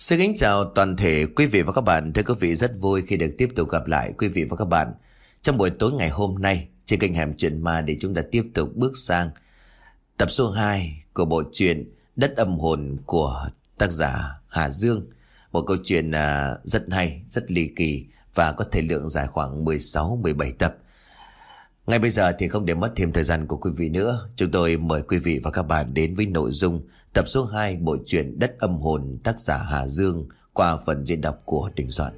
Xin kính chào toàn thể quý vị và các bạn. Thưa quý vị rất vui khi được tiếp tục gặp lại quý vị và các bạn trong buổi tối ngày hôm nay trên kênh Hẻm Chuyện Ma để chúng ta tiếp tục bước sang tập số 2 của bộ truyện Đất âm hồn của tác giả Hà Dương. Một câu chuyện à, rất hay, rất ly kỳ và có thể lượng dài khoảng 16-17 tập. Ngay bây giờ thì không để mất thêm thời gian của quý vị nữa, chúng tôi mời quý vị và các bạn đến với nội dung tập số 2 bộ truyện Đất âm hồn, tác giả Hà Dương, qua phần diễn đọc của Đình Soạn.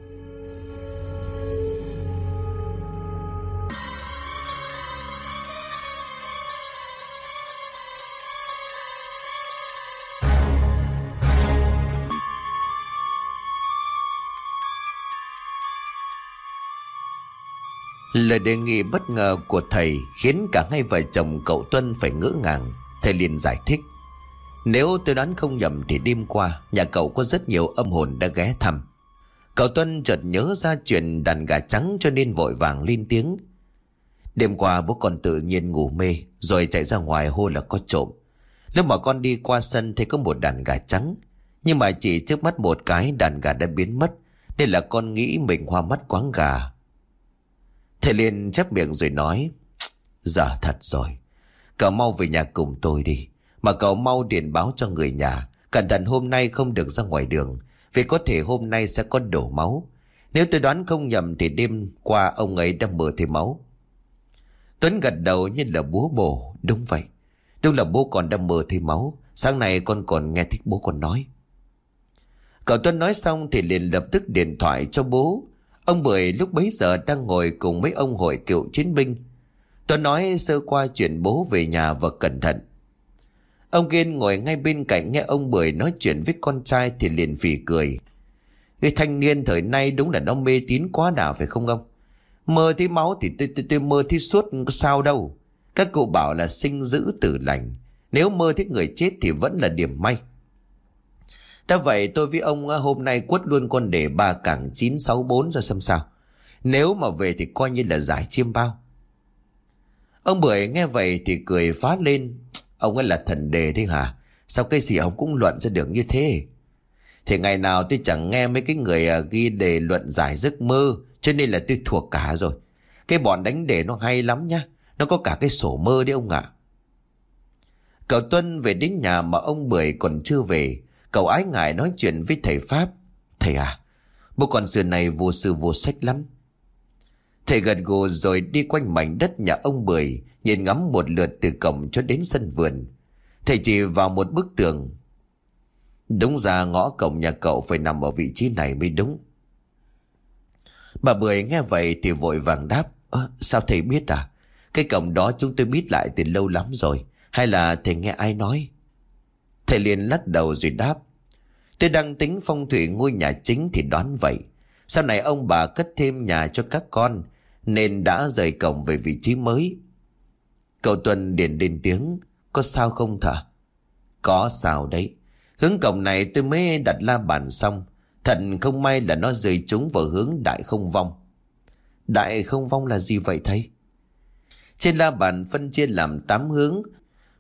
Lời đề nghị bất ngờ của thầy khiến cả hai vợ chồng cậu Tuân phải ngỡ ngàng. Thầy liền giải thích. Nếu tôi đoán không nhầm thì đêm qua, nhà cậu có rất nhiều âm hồn đã ghé thăm. Cậu Tuân chợt nhớ ra chuyện đàn gà trắng cho nên vội vàng lên tiếng. Đêm qua bố con tự nhiên ngủ mê, rồi chạy ra ngoài hô là có trộm. Lúc mà con đi qua sân thấy có một đàn gà trắng. Nhưng mà chỉ trước mắt một cái đàn gà đã biến mất, nên là con nghĩ mình hoa mắt quáng gà. Thầy liền chép miệng rồi nói Giờ thật rồi Cậu mau về nhà cùng tôi đi mà cậu mau điện báo cho người nhà. Cẩn thận hôm nay không được ra ngoài đường, Vì có thể hôm nay sẽ có đổ máu. Nếu tôi đoán không nhầm Thì đêm qua ông ấy đã mở thêm máu. Tuấn gật đầu như là búa bổ. Đúng vậy. Đúng là bố còn đã mơ thêm máu. Sáng nay con còn nghe thích bố con nói. Cậu Tuấn nói xong thì liền lập tức điện thoại cho bố. Ông Bưởi lúc bấy giờ đang ngồi cùng mấy ông hội cựu chiến binh. Tuấn nói sơ qua chuyện bố về nhà và cẩn thận. Ông Kiên ngồi ngay bên cạnh nghe ông Bưởi nói chuyện với con trai thì liền phì cười. Cái thanh niên thời nay đúng là nó mê tín quá đà phải không ông? Mơ thấy máu thì tôi, tôi, tôi mơ thấy suốt sao đâu. Các cụ bảo là sinh giữ tử lành. Nếu mơ thấy người chết thì vẫn là điểm may. Đã vậy tôi với ông ờ, hôm nay quất luôn con đề ba cảng 964 ra xem sao. Nếu mà về thì coi như là giải chiêm bao. Ông Bưởi nghe vậy thì cười phá lên. Ông ấy là thần đề đấy hả? Sao cái gì ông cũng luận ra được như thế? Thì ngày nào tôi chẳng nghe mấy cái người à, ghi đề luận giải giấc mơ cho nên là tôi thuộc cả rồi. Cái bọn đánh đề nó hay lắm nhá. Nó có cả cái sổ mơ đấy ông ạ. Cậu Tuân về đến nhà mà ông Bưởi còn chưa về. Cậu ái ngại nói chuyện với thầy Pháp. Thầy à, bố con xưa này vô sư vô sách lắm. Thầy gật gù rồi đi quanh mảnh đất nhà ông Bưởi, nhìn ngắm một lượt từ cổng cho đến sân vườn. Thầy chỉ vào một bức tường. Đúng ra ngõ cổng nhà cậu phải nằm ở vị trí này mới đúng. Bà Bưởi nghe vậy thì vội vàng đáp. sao thầy biết à? Cái cổng đó chúng tôi biết lại từ lâu lắm rồi. Hay là thầy nghe ai nói? Thầy liền lắc đầu rồi đáp. Tôi đang tính phong thủy ngôi nhà chính thì đoán vậy. Sau này ông bà cất thêm nhà cho các con nên đã rời cổng về vị trí mới. Cậu Tuân điền lên tiếng. Có sao không thả? Có sao đấy. Hướng cổng này tôi mới đặt la bàn xong. Thật không may là nó rơi trúng vào hướng đại không vong. Đại không vong là gì vậy thầy? Trên la bàn phân chia làm 8 hướng.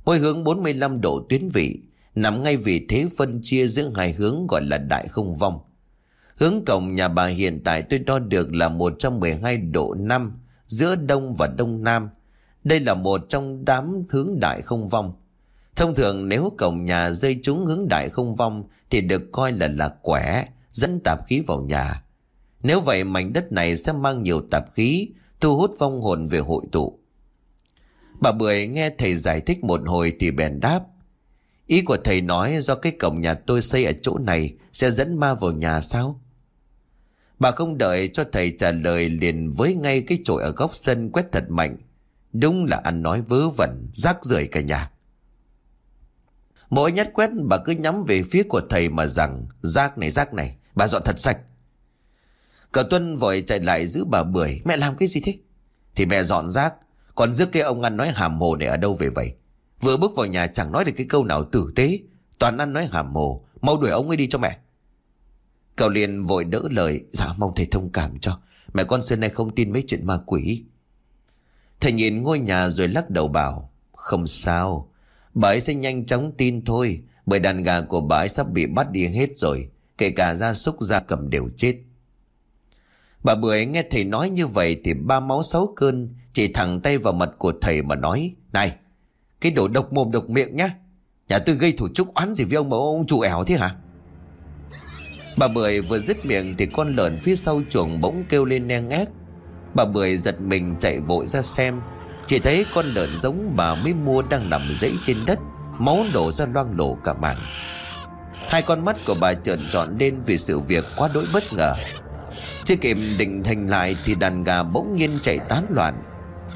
Mỗi hướng 45 độ tuyến vị, nằm ngay vị thế phân chia giữa hai hướng gọi là đại không vong. Hướng cổng nhà bà hiện tại tôi đo được là 112 độ 5 giữa đông và đông nam. Đây là một trong đám hướng đại không vong. Thông thường nếu cổng nhà rơi trúng hướng đại không vong thì được coi là lạc quẻ, dẫn tạp khí vào nhà. Nếu vậy mảnh đất này sẽ mang nhiều tạp khí, thu hút vong hồn về hội tụ. Bà Bưởi nghe thầy giải thích một hồi thì bèn đáp. Ý của thầy nói do cái cổng nhà tôi xây ở chỗ này sẽ dẫn ma vào nhà sao? Bà không đợi cho thầy trả lời liền với ngay cái chổi ở góc sân quét thật mạnh. Đúng là ăn nói vớ vẩn, rác rưởi cả nhà. Mỗi nhát quét bà cứ nhắm về phía của thầy mà rằng rác này rác này, bà dọn thật sạch. Cả Tuân vội chạy lại giữ bà bưởi. Mẹ làm cái gì thế? Thì mẹ dọn rác. Còn rước cái ông ăn nói hàm hồ này ở đâu về vậy? Vừa bước vào nhà chẳng nói được cái câu nào tử tế. Toàn ăn nói hàm mồ, Mau đuổi ông ấy đi cho mẹ. Cậu liền vội đỡ lời Dạ mong thầy thông cảm cho. Mẹ con xưa nay không tin mấy chuyện ma quỷ. Thầy nhìn ngôi nhà rồi lắc đầu bảo, Không sao. Bà ấy sẽ nhanh chóng tin thôi, Bởi đàn gà của bà ấy sắp bị bắt đi hết rồi, Kể cả gia súc gia cầm đều chết. Bà Bưởi nghe thầy nói như vậy Thì ba máu sáu cơn Chỉ thẳng tay vào mặt của thầy mà nói, Này cái đồ độc mồm độc miệng nhá. Nhà tôi gây thủ trúc oán gì với ông mà ông chủ ẻo thế hả? Bà Bưởi vừa dứt miệng Thì con lợn phía sau chuồng bỗng kêu lên neng ngác. Bà Bưởi giật mình chạy vội ra xem. Chỉ thấy con lợn giống bà mới mua đang nằm dẫy trên đất, Máu đổ ra loang lổ cả mảng Hai con mắt của bà trợn trọn lên vì sự việc quá đỗi bất ngờ. Chưa kịp định thành lại thì đàn gà bỗng nhiên chạy tán loạn.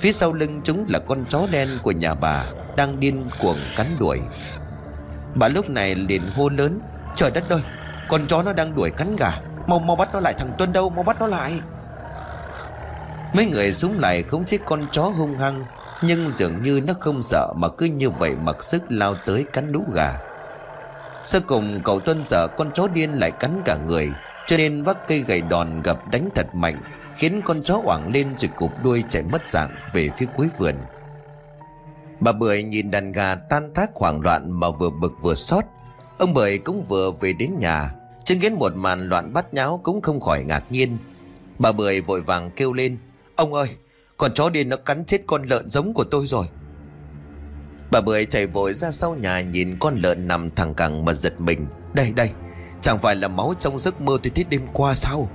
Phía sau lưng chúng là con chó đen của nhà bà Đang điên cuồng cắn đuổi. Bà lúc này liền hô lớn, Trời đất ơi, Con chó nó đang đuổi cắn gà. Mau mau bắt nó lại thằng Tuân đâu, Mau bắt nó lại. Mấy người xuống lại không chết con chó hung hăng, Nhưng dường như nó không sợ Mà cứ như vậy mặc sức lao tới cắn lũ gà. Sau cùng, cậu Tuân sợ con chó điên lại cắn cả người, Cho nên vác cây gậy đòn gập đánh thật mạnh. Khiến con chó oảng lên rồi cụp đuôi chạy mất dạng Về phía cuối vườn. Bà Bưởi nhìn đàn gà tan tác hoảng loạn Mà vừa bực vừa xót. Ông Bưởi cũng vừa về đến nhà. Chứng kiến một màn loạn bắt nháo Cũng không khỏi ngạc nhiên. Bà Bưởi vội vàng kêu lên, Ông ơi, con chó điên nó cắn chết con lợn giống của tôi rồi. Bà Bưởi chạy vội ra sau nhà Nhìn con lợn nằm thẳng cẳng mà giật mình. Đây đây, Chẳng phải là máu trong giấc mơ tôi thích đêm qua sao?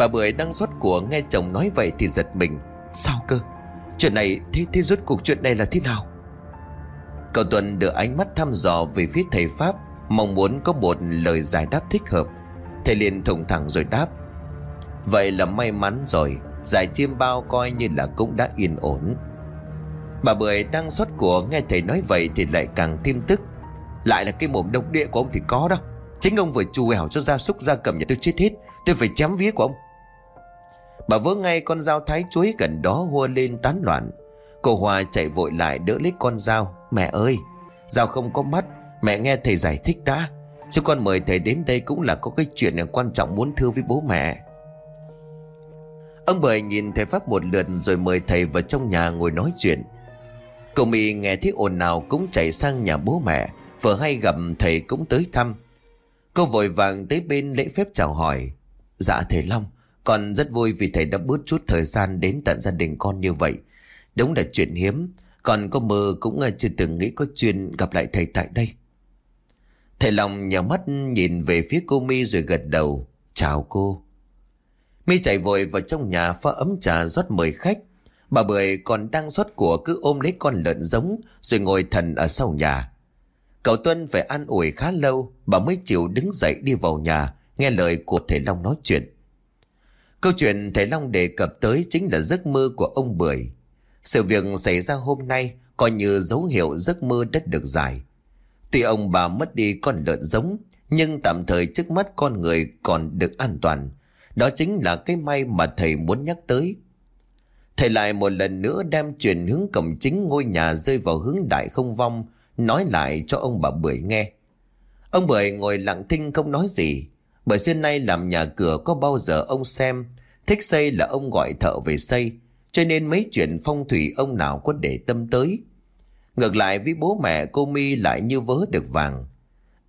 Bà Bưởi đang xót của nghe chồng nói vậy thì giật mình. Sao cơ? Chuyện này thế, thế rốt cuộc chuyện này là thế nào? Cậu Tuấn đưa ánh mắt thăm dò về phía thầy Pháp Mong muốn có một lời giải đáp thích hợp. Thầy liền thủng thẳng rồi đáp. Vậy là may mắn rồi Giải chiêm bao coi như là cũng đã yên ổn. Bà Bưởi đang xót của nghe thầy nói vậy thì lại càng thêm tức. Lại là cái mồm độc địa của ông thì có đó. Chính ông vừa chù hẻo cho gia súc gia cầm nhà tôi chết hết. Tôi phải chém vía của ông. Bà vớ ngay con dao thái chuối gần đó hua lên tán loạn. Cô Hòa chạy vội lại đỡ lấy con dao. Mẹ ơi, Dao không có mắt, Mẹ nghe thầy giải thích đã. Chứ con mời thầy đến đây cũng là có cái chuyện quan trọng muốn thưa với bố mẹ. Ông Bưởi nhìn thầy Pháp một lượt rồi mời thầy vào trong nhà ngồi nói chuyện. Cậu Mỹ nghe thấy ồn nào cũng chạy sang nhà bố mẹ, Vừa hay gặp thầy cũng tới thăm. Cô vội vàng tới bên lễ phép chào hỏi. Dạ thầy Long con rất vui vì thầy đã bớt chút thời gian đến tận gia đình con như vậy. Đúng là chuyện hiếm, Còn có mơ cũng ờ, chưa từng nghĩ có chuyện gặp lại thầy tại đây. Thầy Long nhờ mắt nhìn về phía cô mi rồi gật đầu, Chào cô. Mi chạy vội vào trong nhà pha ấm trà rót mời khách. Bà Bưởi còn đang rót của cứ ôm lấy con lợn giống Rồi ngồi thần ở sau nhà. Cậu Tuân phải an ủi khá lâu, Bà mới chịu đứng dậy đi vào nhà, Nghe lời của thầy Long nói chuyện. Câu chuyện thầy Long đề cập tới Chính là giấc mơ của ông Bưởi. Sự việc xảy ra hôm nay Coi như dấu hiệu giấc mơ đất được giải. Tuy ông bà mất đi con lợn giống, Nhưng tạm thời trước mắt con người còn được an toàn. Đó chính là cái may mà thầy muốn nhắc tới. Thầy lại một lần nữa đem chuyển hướng cổng chính ngôi nhà rơi vào hướng đại không vong, Nói lại cho ông bà Bưởi nghe. Ông Bưởi ngồi lặng thinh không nói gì. Bởi xưa nay làm nhà cửa có bao giờ ông xem, Thích xây là ông gọi thợ về xây, Cho nên mấy chuyện phong thủy ông nào có để tâm tới. Ngược lại với bố mẹ, cô mi lại như vớ được vàng.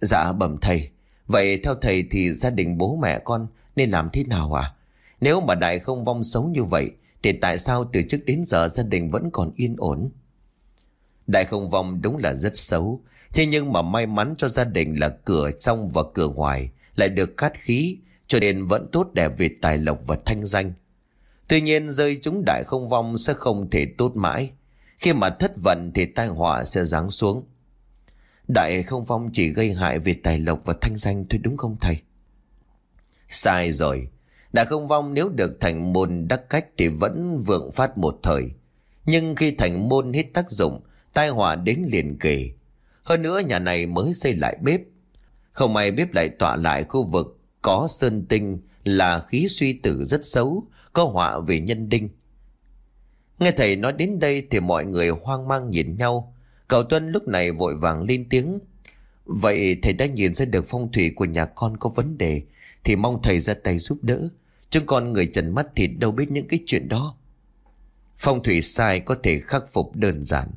Dạ bẩm thầy, Vậy theo thầy thì gia đình bố mẹ con nên làm thế nào à Nếu mà đại không vong xấu như vậy, Thì tại sao từ trước đến giờ gia đình vẫn còn yên ổn? Đại không vong đúng là rất xấu, Thế nhưng mà may mắn cho gia đình là cửa trong và cửa ngoài. Lại được cát khí, Cho nên vẫn tốt đẹp về tài lộc và thanh danh Tuy nhiên, rơi chúng đại không vong sẽ không thể tốt mãi Khi mà thất vận thì tai họa sẽ giáng xuống Đại không vong chỉ gây hại về tài lộc và thanh danh thôi, đúng không thầy? Sai rồi Đại không vong nếu được thành môn đắc cách thì vẫn vượng phát một thời Nhưng khi thành môn hết tác dụng, tai họa đến liền kề. Hơn nữa, nhà này mới xây lại bếp. Không may bếp lại tọa lại khu vực có sơn tinh là khí suy tử rất xấu, có họa về nhân đinh. Nghe thầy nói đến đây thì mọi người hoang mang nhìn nhau. Cậu Tuân lúc này vội vàng lên tiếng. Vậy thầy đã nhìn ra được phong thủy của nhà con có vấn đề thì mong thầy ra tay giúp đỡ. Chúng con người trần mắt thì đâu biết những cái chuyện đó. Phong thủy sai có thể khắc phục đơn giản.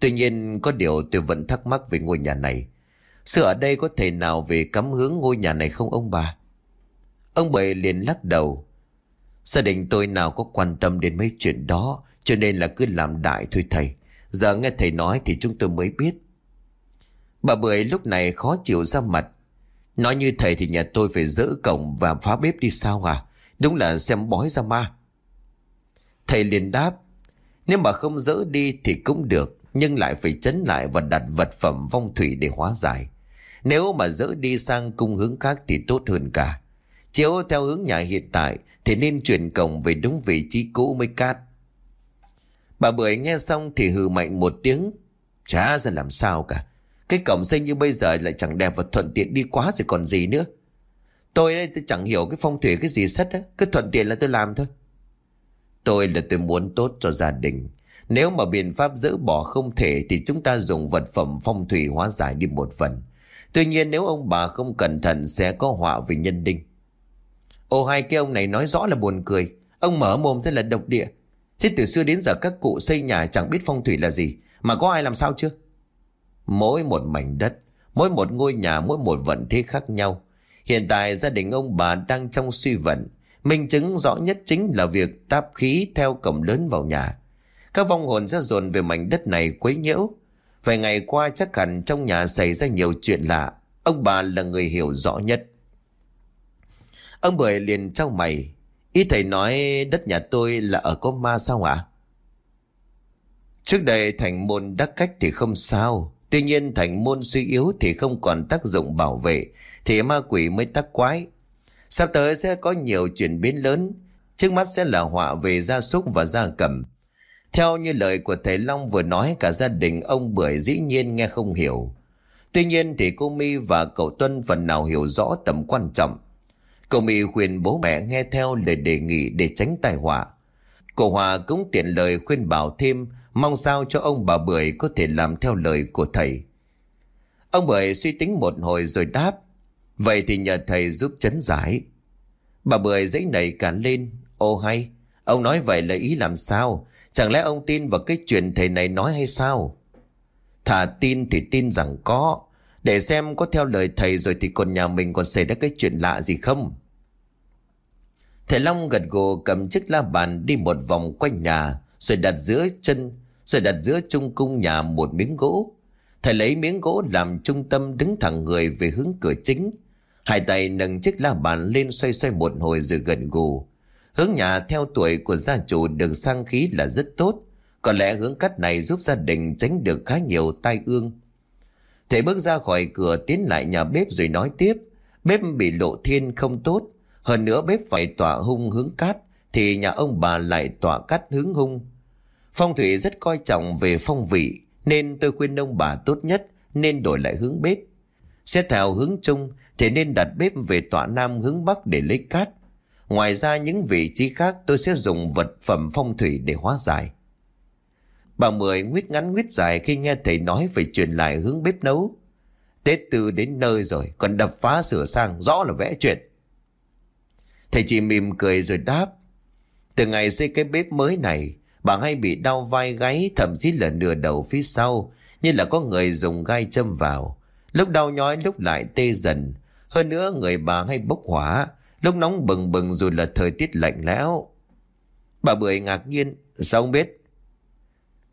Tuy nhiên có điều tôi vẫn thắc mắc về ngôi nhà này. Sự ở đây có thể nào về cắm hướng ngôi nhà này không ông bà? Ông bảy liền lắc đầu. Gia đình tôi nào có quan tâm đến mấy chuyện đó, cho nên là cứ làm đại thôi thầy. Giờ nghe thầy nói thì chúng tôi mới biết. Bà Bưởi lúc này khó chịu ra mặt. Nói như thầy thì nhà tôi phải dỡ cổng và phá bếp đi sao à? Đúng là xem bói ra ma. Thầy liền đáp. Nếu mà không dỡ đi thì cũng được. Nhưng lại phải chấn lại và đặt vật phẩm vong thủy để hóa giải. Nếu mà dỡ đi sang cung hướng khác thì tốt hơn cả. Chiếu theo hướng nhà hiện tại thì nên chuyển cổng về đúng vị trí cũ mới cát. Bà Bưởi nghe xong thì hừ mạnh một tiếng. Chả ra làm sao cả. Cái cổng xây như bây giờ lại chẳng đẹp và thuận tiện đi quá rồi còn gì nữa. Tôi đây tôi chẳng hiểu cái phong thủy cái gì sắt á. Cứ thuận tiện là tôi làm thôi. Tôi là tôi muốn tốt cho gia đình. Nếu mà biện pháp dỡ bỏ không thể thì chúng ta dùng vật phẩm phong thủy hóa giải đi một phần. Tuy nhiên nếu ông bà không cẩn thận sẽ có họa về nhân đinh. Ô hai cái ông này nói rõ là buồn cười. Ông mở mồm thế là độc địa. Thế từ xưa đến giờ các cụ xây nhà chẳng biết phong thủy là gì. Mà có ai làm sao chưa? Mỗi một mảnh đất, mỗi một ngôi nhà, mỗi một vận thế khác nhau. Hiện tại gia đình ông bà đang trong suy vận. Minh chứng rõ nhất chính là việc táp khí theo cổng lớn vào nhà. Các vong hồn ra dồn về mảnh đất này quấy nhiễu. Vài ngày qua chắc hẳn trong nhà xảy ra nhiều chuyện lạ. Ông bà là người hiểu rõ nhất. Ông Bưởi liền trao mày. Ý thầy nói đất nhà tôi là ở có ma sao ạ? Trước đây thành môn đắc cách thì không sao. Tuy nhiên thành môn suy yếu thì không còn tác dụng bảo vệ. Thì ma quỷ mới tắc quái. Sắp tới sẽ có nhiều chuyển biến lớn. Trước mắt sẽ là họa về gia súc và gia cầm. Theo như lời của thầy Long vừa nói cả gia đình ông Bưởi dĩ nhiên nghe không hiểu. Tuy nhiên thì cô My và cậu Tuân phần nào hiểu rõ tầm quan trọng. Cậu My khuyên bố mẹ nghe theo lời đề nghị để tránh tai họa. Cô Hòa cũng tiện lời khuyên bảo thêm mong sao cho ông bà Bưởi có thể làm theo lời của thầy. Ông Bưởi suy tính một hồi rồi đáp. Vậy thì nhờ thầy giúp chấn giải. Bà Bưởi dãy nảy cả lên. Ô hay, ông nói vậy là ý làm sao? Chẳng lẽ ông tin vào cái chuyện thầy này nói hay sao? Thà tin thì tin rằng có. Để xem có theo lời thầy rồi thì còn nhà mình còn xảy ra cái chuyện lạ gì không? Thầy Long gật gù cầm chiếc la bàn đi một vòng quanh nhà, rồi đặt giữa chân, rồi đặt giữa trung cung nhà một miếng gỗ. Thầy lấy miếng gỗ làm trung tâm đứng thẳng người về hướng cửa chính. Hai tay nâng chiếc la bàn lên xoay xoay một hồi rồi gần gù. Hướng nhà theo tuổi của gia chủ được sang khí là rất tốt. Có lẽ hướng cắt này giúp gia đình tránh được khá nhiều tai ương. Thầy bước ra khỏi cửa tiến lại nhà bếp rồi nói tiếp. Bếp bị lộ thiên không tốt. Hơn nữa bếp phải tỏa hung hướng cát, thì nhà ông bà lại tỏa cát hướng hung. Phong thủy rất coi trọng về phong vị, nên tôi khuyên ông bà tốt nhất nên đổi lại hướng bếp. Xét theo hướng chung thì nên đặt bếp về tọa nam hướng bắc để lấy cát. Ngoài ra những vị trí khác tôi sẽ dùng vật phẩm phong thủy để hóa giải. Bà Mười nguyết ngắn nguyết dài khi nghe thầy nói về chuyển lại hướng bếp nấu. Tết tư đến nơi rồi, còn đập phá sửa sang, rõ là vẽ chuyện. Thầy chỉ mỉm cười rồi đáp. Từ ngày xây cái bếp mới này, bà hay bị đau vai gáy, thậm chí là nửa đầu phía sau, như là có người dùng gai châm vào. Lúc đau nhói lúc lại tê dần. Hơn nữa người bà hay bốc hỏa, lúc nóng bừng bừng rồi là thời tiết lạnh lẽo. Bà Bưởi ngạc nhiên, sao không biết?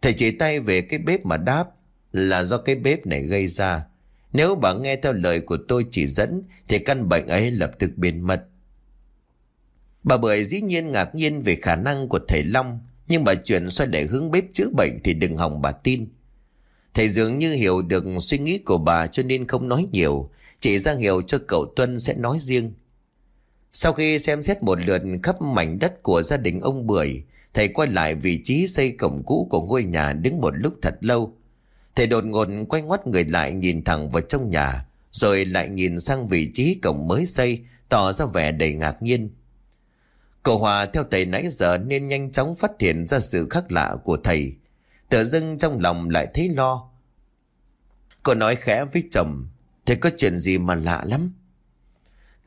Thầy chỉ tay về cái bếp mà đáp là do cái bếp này gây ra. Nếu bà nghe theo lời của tôi chỉ dẫn thì căn bệnh ấy lập tức biến mất. Bà Bưởi dĩ nhiên ngạc nhiên về khả năng của thầy Long nhưng bà chuyện xoay để hướng bếp chữa bệnh thì đừng hòng bà tin. Thầy dường như hiểu được suy nghĩ của bà cho nên không nói nhiều, chỉ ra hiểu cho cậu Tuân sẽ nói riêng. Sau khi xem xét một lượt khắp mảnh đất của gia đình ông Bưởi, thầy quay lại vị trí xây cổng cũ của ngôi nhà đứng một lúc thật lâu. Thầy đột ngột quay ngoắt người lại nhìn thẳng vào trong nhà, rồi lại nhìn sang vị trí cổng mới xây, tỏ ra vẻ đầy ngạc nhiên. Cậu Hòa theo thầy nãy giờ nên nhanh chóng phát hiện ra sự khác lạ của thầy. Tự dưng trong lòng lại thấy lo. Cậu nói khẽ với chồng, thầy có chuyện gì mà lạ lắm.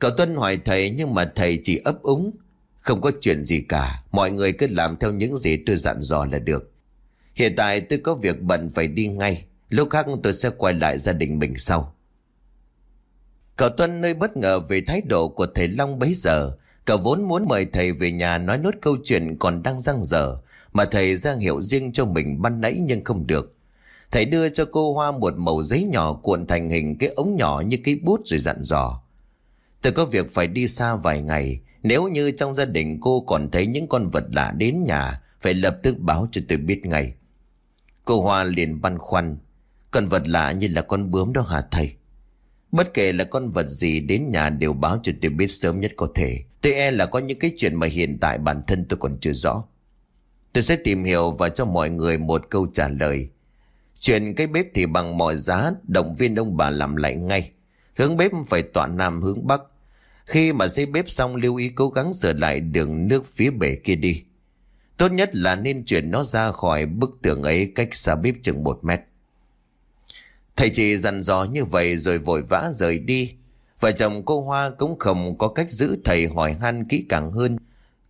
Cậu Tuân hỏi thầy nhưng mà thầy chỉ ấp úng. Không có chuyện gì cả, mọi người cứ làm theo những gì tôi dặn dò là được. Hiện tại tôi có việc bận phải đi ngay, lúc khác tôi sẽ quay lại gia đình mình sau. Cậu Tuân nơi bất ngờ về thái độ của thầy Long bấy giờ. Cậu vốn muốn mời thầy về nhà nói nốt câu chuyện còn đang răng dở. Mà thầy ra hiệu riêng cho mình ban nãy nhưng không được. Thầy đưa cho cô Hoa một mẩu giấy nhỏ cuộn thành hình cái ống nhỏ như cái bút rồi dặn dò. Tôi có việc phải đi xa vài ngày. Nếu như trong gia đình cô còn thấy những con vật lạ đến nhà, phải lập tức báo cho tôi biết ngay. Cô Hoa liền băn khoăn. Con vật lạ như là con bướm đó hả thầy? Bất kể là con vật gì đến nhà đều báo cho tôi biết sớm nhất có thể. Tôi e là có những cái chuyện mà hiện tại bản thân tôi còn chưa rõ. Tôi sẽ tìm hiểu và cho mọi người một câu trả lời. Chuyện cái bếp thì bằng mọi giá động viên ông bà làm lại ngay. Hướng bếp phải tọa nam hướng bắc. Khi mà xây bếp xong lưu ý cố gắng sửa lại đường nước phía bể kia đi. Tốt nhất là nên chuyển nó ra khỏi bức tường ấy cách xa bếp chừng một mét. Thầy chỉ dặn dò như vậy rồi vội vã rời đi. Vợ chồng cô Hoa cũng không có cách giữ thầy hỏi han kỹ càng hơn.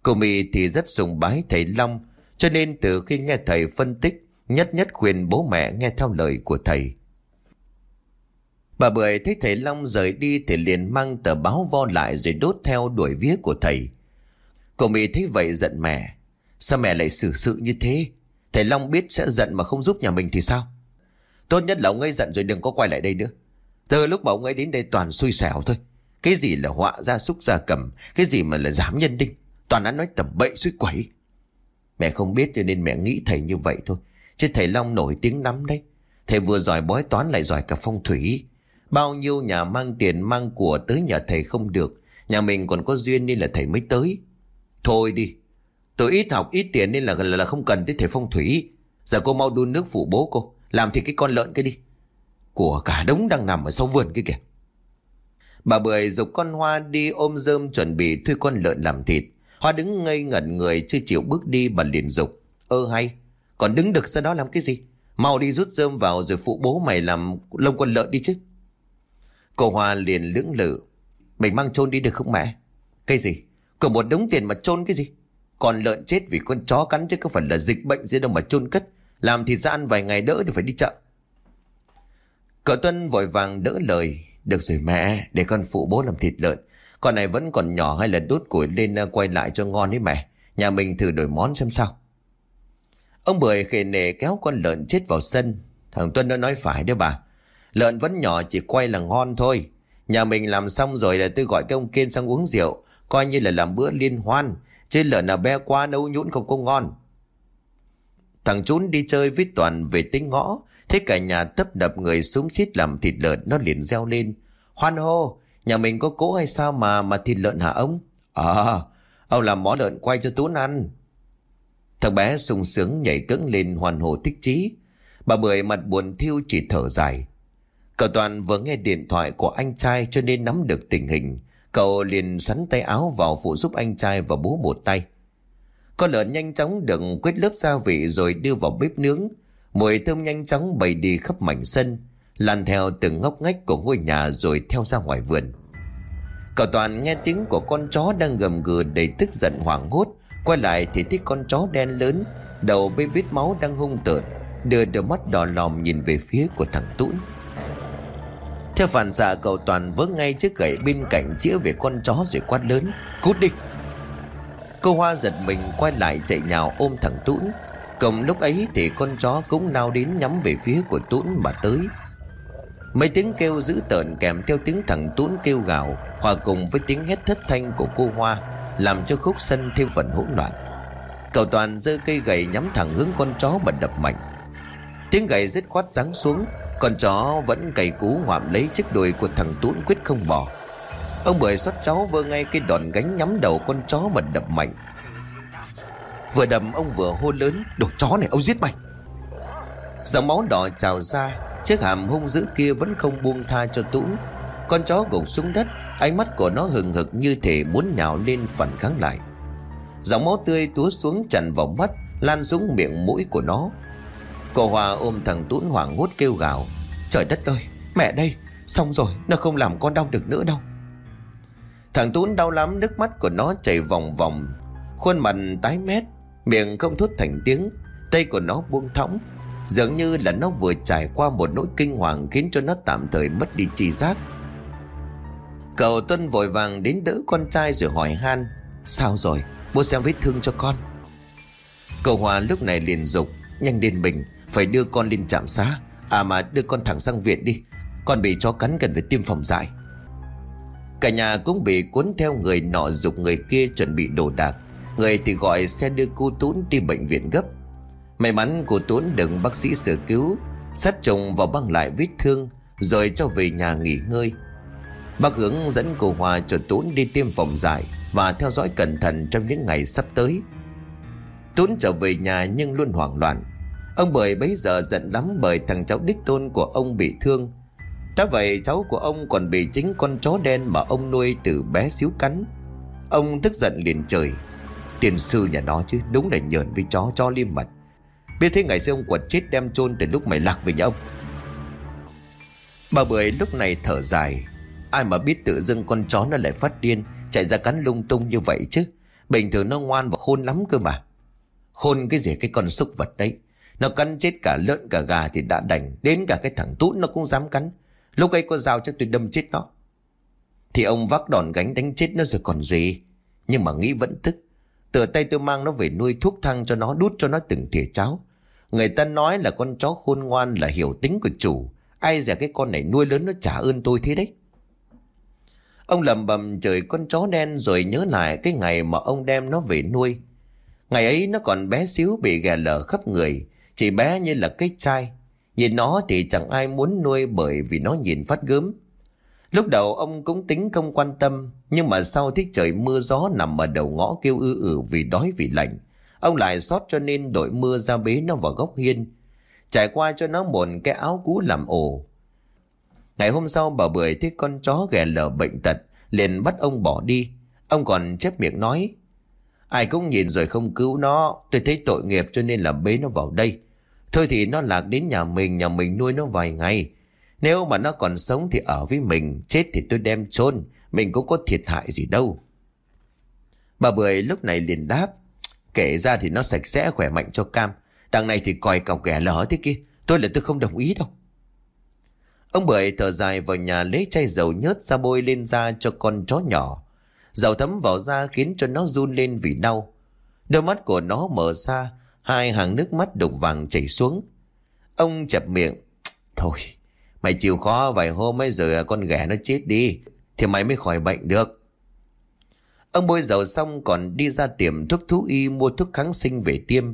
Cô Mì thì rất sùng bái thầy Long, cho nên từ khi nghe thầy phân tích, nhất nhất khuyên bố mẹ nghe theo lời của thầy. Bà Bưởi thấy thầy Long rời đi thì liền mang tờ báo vo lại rồi đốt theo đuổi vía của thầy. Cô Mỹ thấy vậy giận mẹ. Sao mẹ lại xử sự như thế? Thầy Long biết sẽ giận mà không giúp nhà mình thì sao? Tốt nhất là ông ấy giận rồi đừng có quay lại đây nữa. Từ lúc mà ông ấy đến đây toàn xui xẻo thôi. Cái gì là họa ra súc ra cầm, cái gì mà là dám nhân đinh. Toàn ăn nói tầm bậy suy quẩy. Mẹ không biết cho nên mẹ nghĩ thầy như vậy thôi. Chứ thầy Long nổi tiếng lắm đấy. Thầy vừa giỏi bói toán lại giỏi cả phong thủy. Bao nhiêu nhà mang tiền mang của tới nhà thầy không được. Nhà mình còn có duyên nên là thầy mới tới. Thôi đi. Tôi ít học ít tiền nên là, là, là không cần tới thầy phong thủy. Giờ cô mau đun nước phụ bố cô. Làm thì cái con lợn cái đi. Của cả đống đang nằm ở sau vườn kia kìa. Bà Bưởi dục con Hoa đi ôm rơm chuẩn bị thuê con lợn làm thịt. Hoa đứng ngây ngẩn người chưa chịu bước đi bà liền dục. Ơ hay, còn đứng được ra đó làm cái gì? Mau đi rút rơm vào rồi phụ bố mày làm lông con lợn đi chứ. Cô Hoa liền lưỡng lự. Mình mang chôn đi được không mẹ? Cái gì? Có một đống tiền mà chôn cái gì? Còn lợn chết vì con chó cắn chứ có phải là dịch bệnh gì đâu mà chôn cất. Làm thịt ra ăn vài ngày đỡ thì phải đi chợ. Cậu Tuân vội vàng đỡ lời. Được rồi mẹ, để con phụ bố làm thịt lợn. Con này vẫn còn nhỏ hay là đốt củi lên à, quay lại cho ngon đấy mẹ. Nhà mình thử đổi món xem sao. Ông Bưởi khề nề kéo con lợn chết vào sân. Thằng Tuân nó nói phải đấy bà. Lợn vẫn nhỏ chỉ quay là ngon thôi. Nhà mình làm xong rồi là tôi gọi cái ông Kiên sang uống rượu. Coi như là làm bữa liên hoan. Chứ lợn là bé quá nấu nhũn không có ngon. Thằng trốn đi chơi với Toàn về tính ngõ. Thế cả nhà tấp đập người súng xít làm thịt lợn nó liền reo lên. Hoan hô, nhà mình có cố hay sao mà mà thịt lợn hả ông? À, ông làm món lợn quay cho Tún ăn. Thằng bé sung sướng nhảy cẫng lên hoàn hồ thích chí. Bà Bưởi mặt buồn thiêu chỉ thở dài. Cậu Toàn vừa nghe điện thoại của anh trai cho nên nắm được tình hình. Cậu liền sắn tay áo vào phụ giúp anh trai và bố một tay. Con lợn nhanh chóng đựng quét lớp gia vị rồi đưa vào bếp nướng. Mùi thơm nhanh chóng bày đi khắp mảnh sân, lan theo từng ngóc ngách của ngôi nhà rồi theo ra ngoài vườn. Cậu Toàn nghe tiếng của con chó đang gầm gừ đầy tức giận hoảng hốt. Quay lại thì thấy con chó đen lớn, đầu bê bít máu đang hung tợn, đưa đôi mắt đỏ lòm nhìn về phía của thằng Tũn. Theo phản xạ, cậu Toàn vớ ngay chiếc gậy bên cạnh chĩa về con chó rồi quát lớn. Cút đi! Cô Hoa giật mình quay lại chạy nhào ôm thằng Tũn. Cùng lúc ấy thì con chó cũng lao đến nhắm về phía của Tũn mà tới. Mấy tiếng kêu dữ tợn kèm theo tiếng thằng Tũn kêu gào, hòa cùng với tiếng hét thất thanh của cô Hoa, làm cho khúc sân thêm phần hỗn loạn. Cậu Toàn giơ cây gậy nhắm thẳng hướng con chó mà đập mạnh. Tiếng gậy dứt khoát giáng xuống, con chó vẫn cày cú ngoạm lấy chiếc đùi của thằng tún quyết không bỏ. Ông bưởi xót cháu vơ ngay cái đòn gánh nhắm đầu con chó mà đập mạnh. Vừa đầm ông vừa hô lớn Đồ chó này ông giết mày! Dòng máu đỏ trào ra Chiếc hàm hung dữ kia vẫn không buông tha cho Tún Con chó gục xuống đất Ánh mắt của nó hừng hực như thể muốn nhào lên phản kháng lại. Dòng máu tươi túa xuống chặn vào mắt Lan xuống miệng mũi của nó. Cô Hòa ôm thằng Tún hoảng hốt kêu gào. Trời đất ơi, mẹ đây, Xong rồi, nó không làm con đau được nữa đâu. Thằng Tún đau lắm, nước mắt của nó chảy vòng vòng, Khuôn mặt tái mét, Miệng không thốt thành tiếng, Tay của nó buông thõng. Dường như là nó vừa trải qua một nỗi kinh hoàng Khiến cho nó tạm thời mất đi chi giác. Cậu Tuân vội vàng đến đỡ con trai rồi hỏi han, Sao rồi? Bố xem vết thương cho con. Cậu Hòa lúc này liền dục, Nhanh đến mình phải đưa con lên trạm xá. À mà đưa con thẳng sang viện đi. Con bị chó cắn cần phải tiêm phòng dại. Cả nhà cũng bị cuốn theo người nọ dục người kia chuẩn bị đồ đạc. Người thì gọi xe đưa cô Tún đi bệnh viện gấp. May mắn cô Tún được bác sĩ sửa cứu, Sát trùng vào băng lại vết thương, Rồi cho về nhà nghỉ ngơi. Bác hướng dẫn cô Hòa cho Tún đi tiêm phòng dại Và theo dõi cẩn thận trong những ngày sắp tới. Tún trở về nhà nhưng luôn hoảng loạn. Ông Bưởi bấy giờ giận lắm bởi thằng cháu đích tôn của ông bị thương. Đã vậy cháu của ông còn bị chính con chó đen mà ông nuôi từ bé xíu cắn. Ông tức giận liền trời. Tiền sư nhà nó chứ, đúng là nhờn với chó cho liêm mật. Biết thế ngày xưa ông quật chết đem chôn từ lúc mày lạc về nhà ông. Bà Bưởi lúc này thở dài. Ai mà biết tự dưng con chó nó lại phát điên, Chạy ra cắn lung tung như vậy chứ? Bình thường nó ngoan và khôn lắm cơ mà. Khôn cái gì cái con súc vật đấy? Nó cắn chết cả lợn cả gà thì đã đành. Đến cả cái thằng tút nó cũng dám cắn. Lúc ấy có dao chắc tôi đâm chết nó. Thì ông vác đòn gánh đánh chết nó rồi còn gì. Nhưng mà nghĩ vẫn tức Từ tay tôi mang nó về nuôi thuốc thăng cho nó Đút cho nó từng thìa cháo. Người ta nói là con chó khôn ngoan là hiểu tính của chủ. Ai dè cái con này nuôi lớn nó trả ơn tôi thế đấy. Ông lầm bầm trời con chó đen rồi nhớ lại cái ngày mà ông đem nó về nuôi. Ngày ấy nó còn bé xíu bị ghè lở khắp người, chỉ bé như là cái chai. Nhìn nó thì chẳng ai muốn nuôi bởi vì nó nhìn phát gớm. Lúc đầu ông cũng tính không quan tâm, nhưng mà sau thích trời mưa gió nằm ở đầu ngõ kêu ư ử vì đói vì lạnh. Ông lại xót cho nên đội mưa ra bế nó vào góc hiên. Trải qua cho nó một cái áo cũ làm ổ. Ngày hôm sau bà Bưởi thấy con chó ghẻ lở bệnh tật, liền bắt ông bỏ đi. Ông còn chép miệng nói, ai cũng nhìn rồi không cứu nó, tôi thấy tội nghiệp cho nên là bế nó vào đây. Thôi thì nó lạc đến nhà mình, nhà mình nuôi nó vài ngày. Nếu mà nó còn sống thì ở với mình, chết thì tôi đem chôn mình cũng có thiệt hại gì đâu. Bà Bưởi lúc này liền đáp, kể ra thì nó sạch sẽ khỏe mạnh cho cam. Đằng này thì còi cọc ghẻ lở thế kia, tôi là tôi không đồng ý đâu. Ông Bưởi thở dài vào nhà lấy chai dầu nhớt ra bôi lên da cho con chó nhỏ. Dầu thấm vào da khiến cho nó run lên vì đau. Đôi mắt của nó mở ra, hai hàng nước mắt đục vàng chảy xuống. Ông chập miệng. Thôi, mày chịu khó vài hôm ấy rồi con ghẻ nó chết đi, thì mày mới khỏi bệnh được. Ông bôi dầu xong còn đi ra tiệm thuốc thú y mua thuốc kháng sinh về tiêm.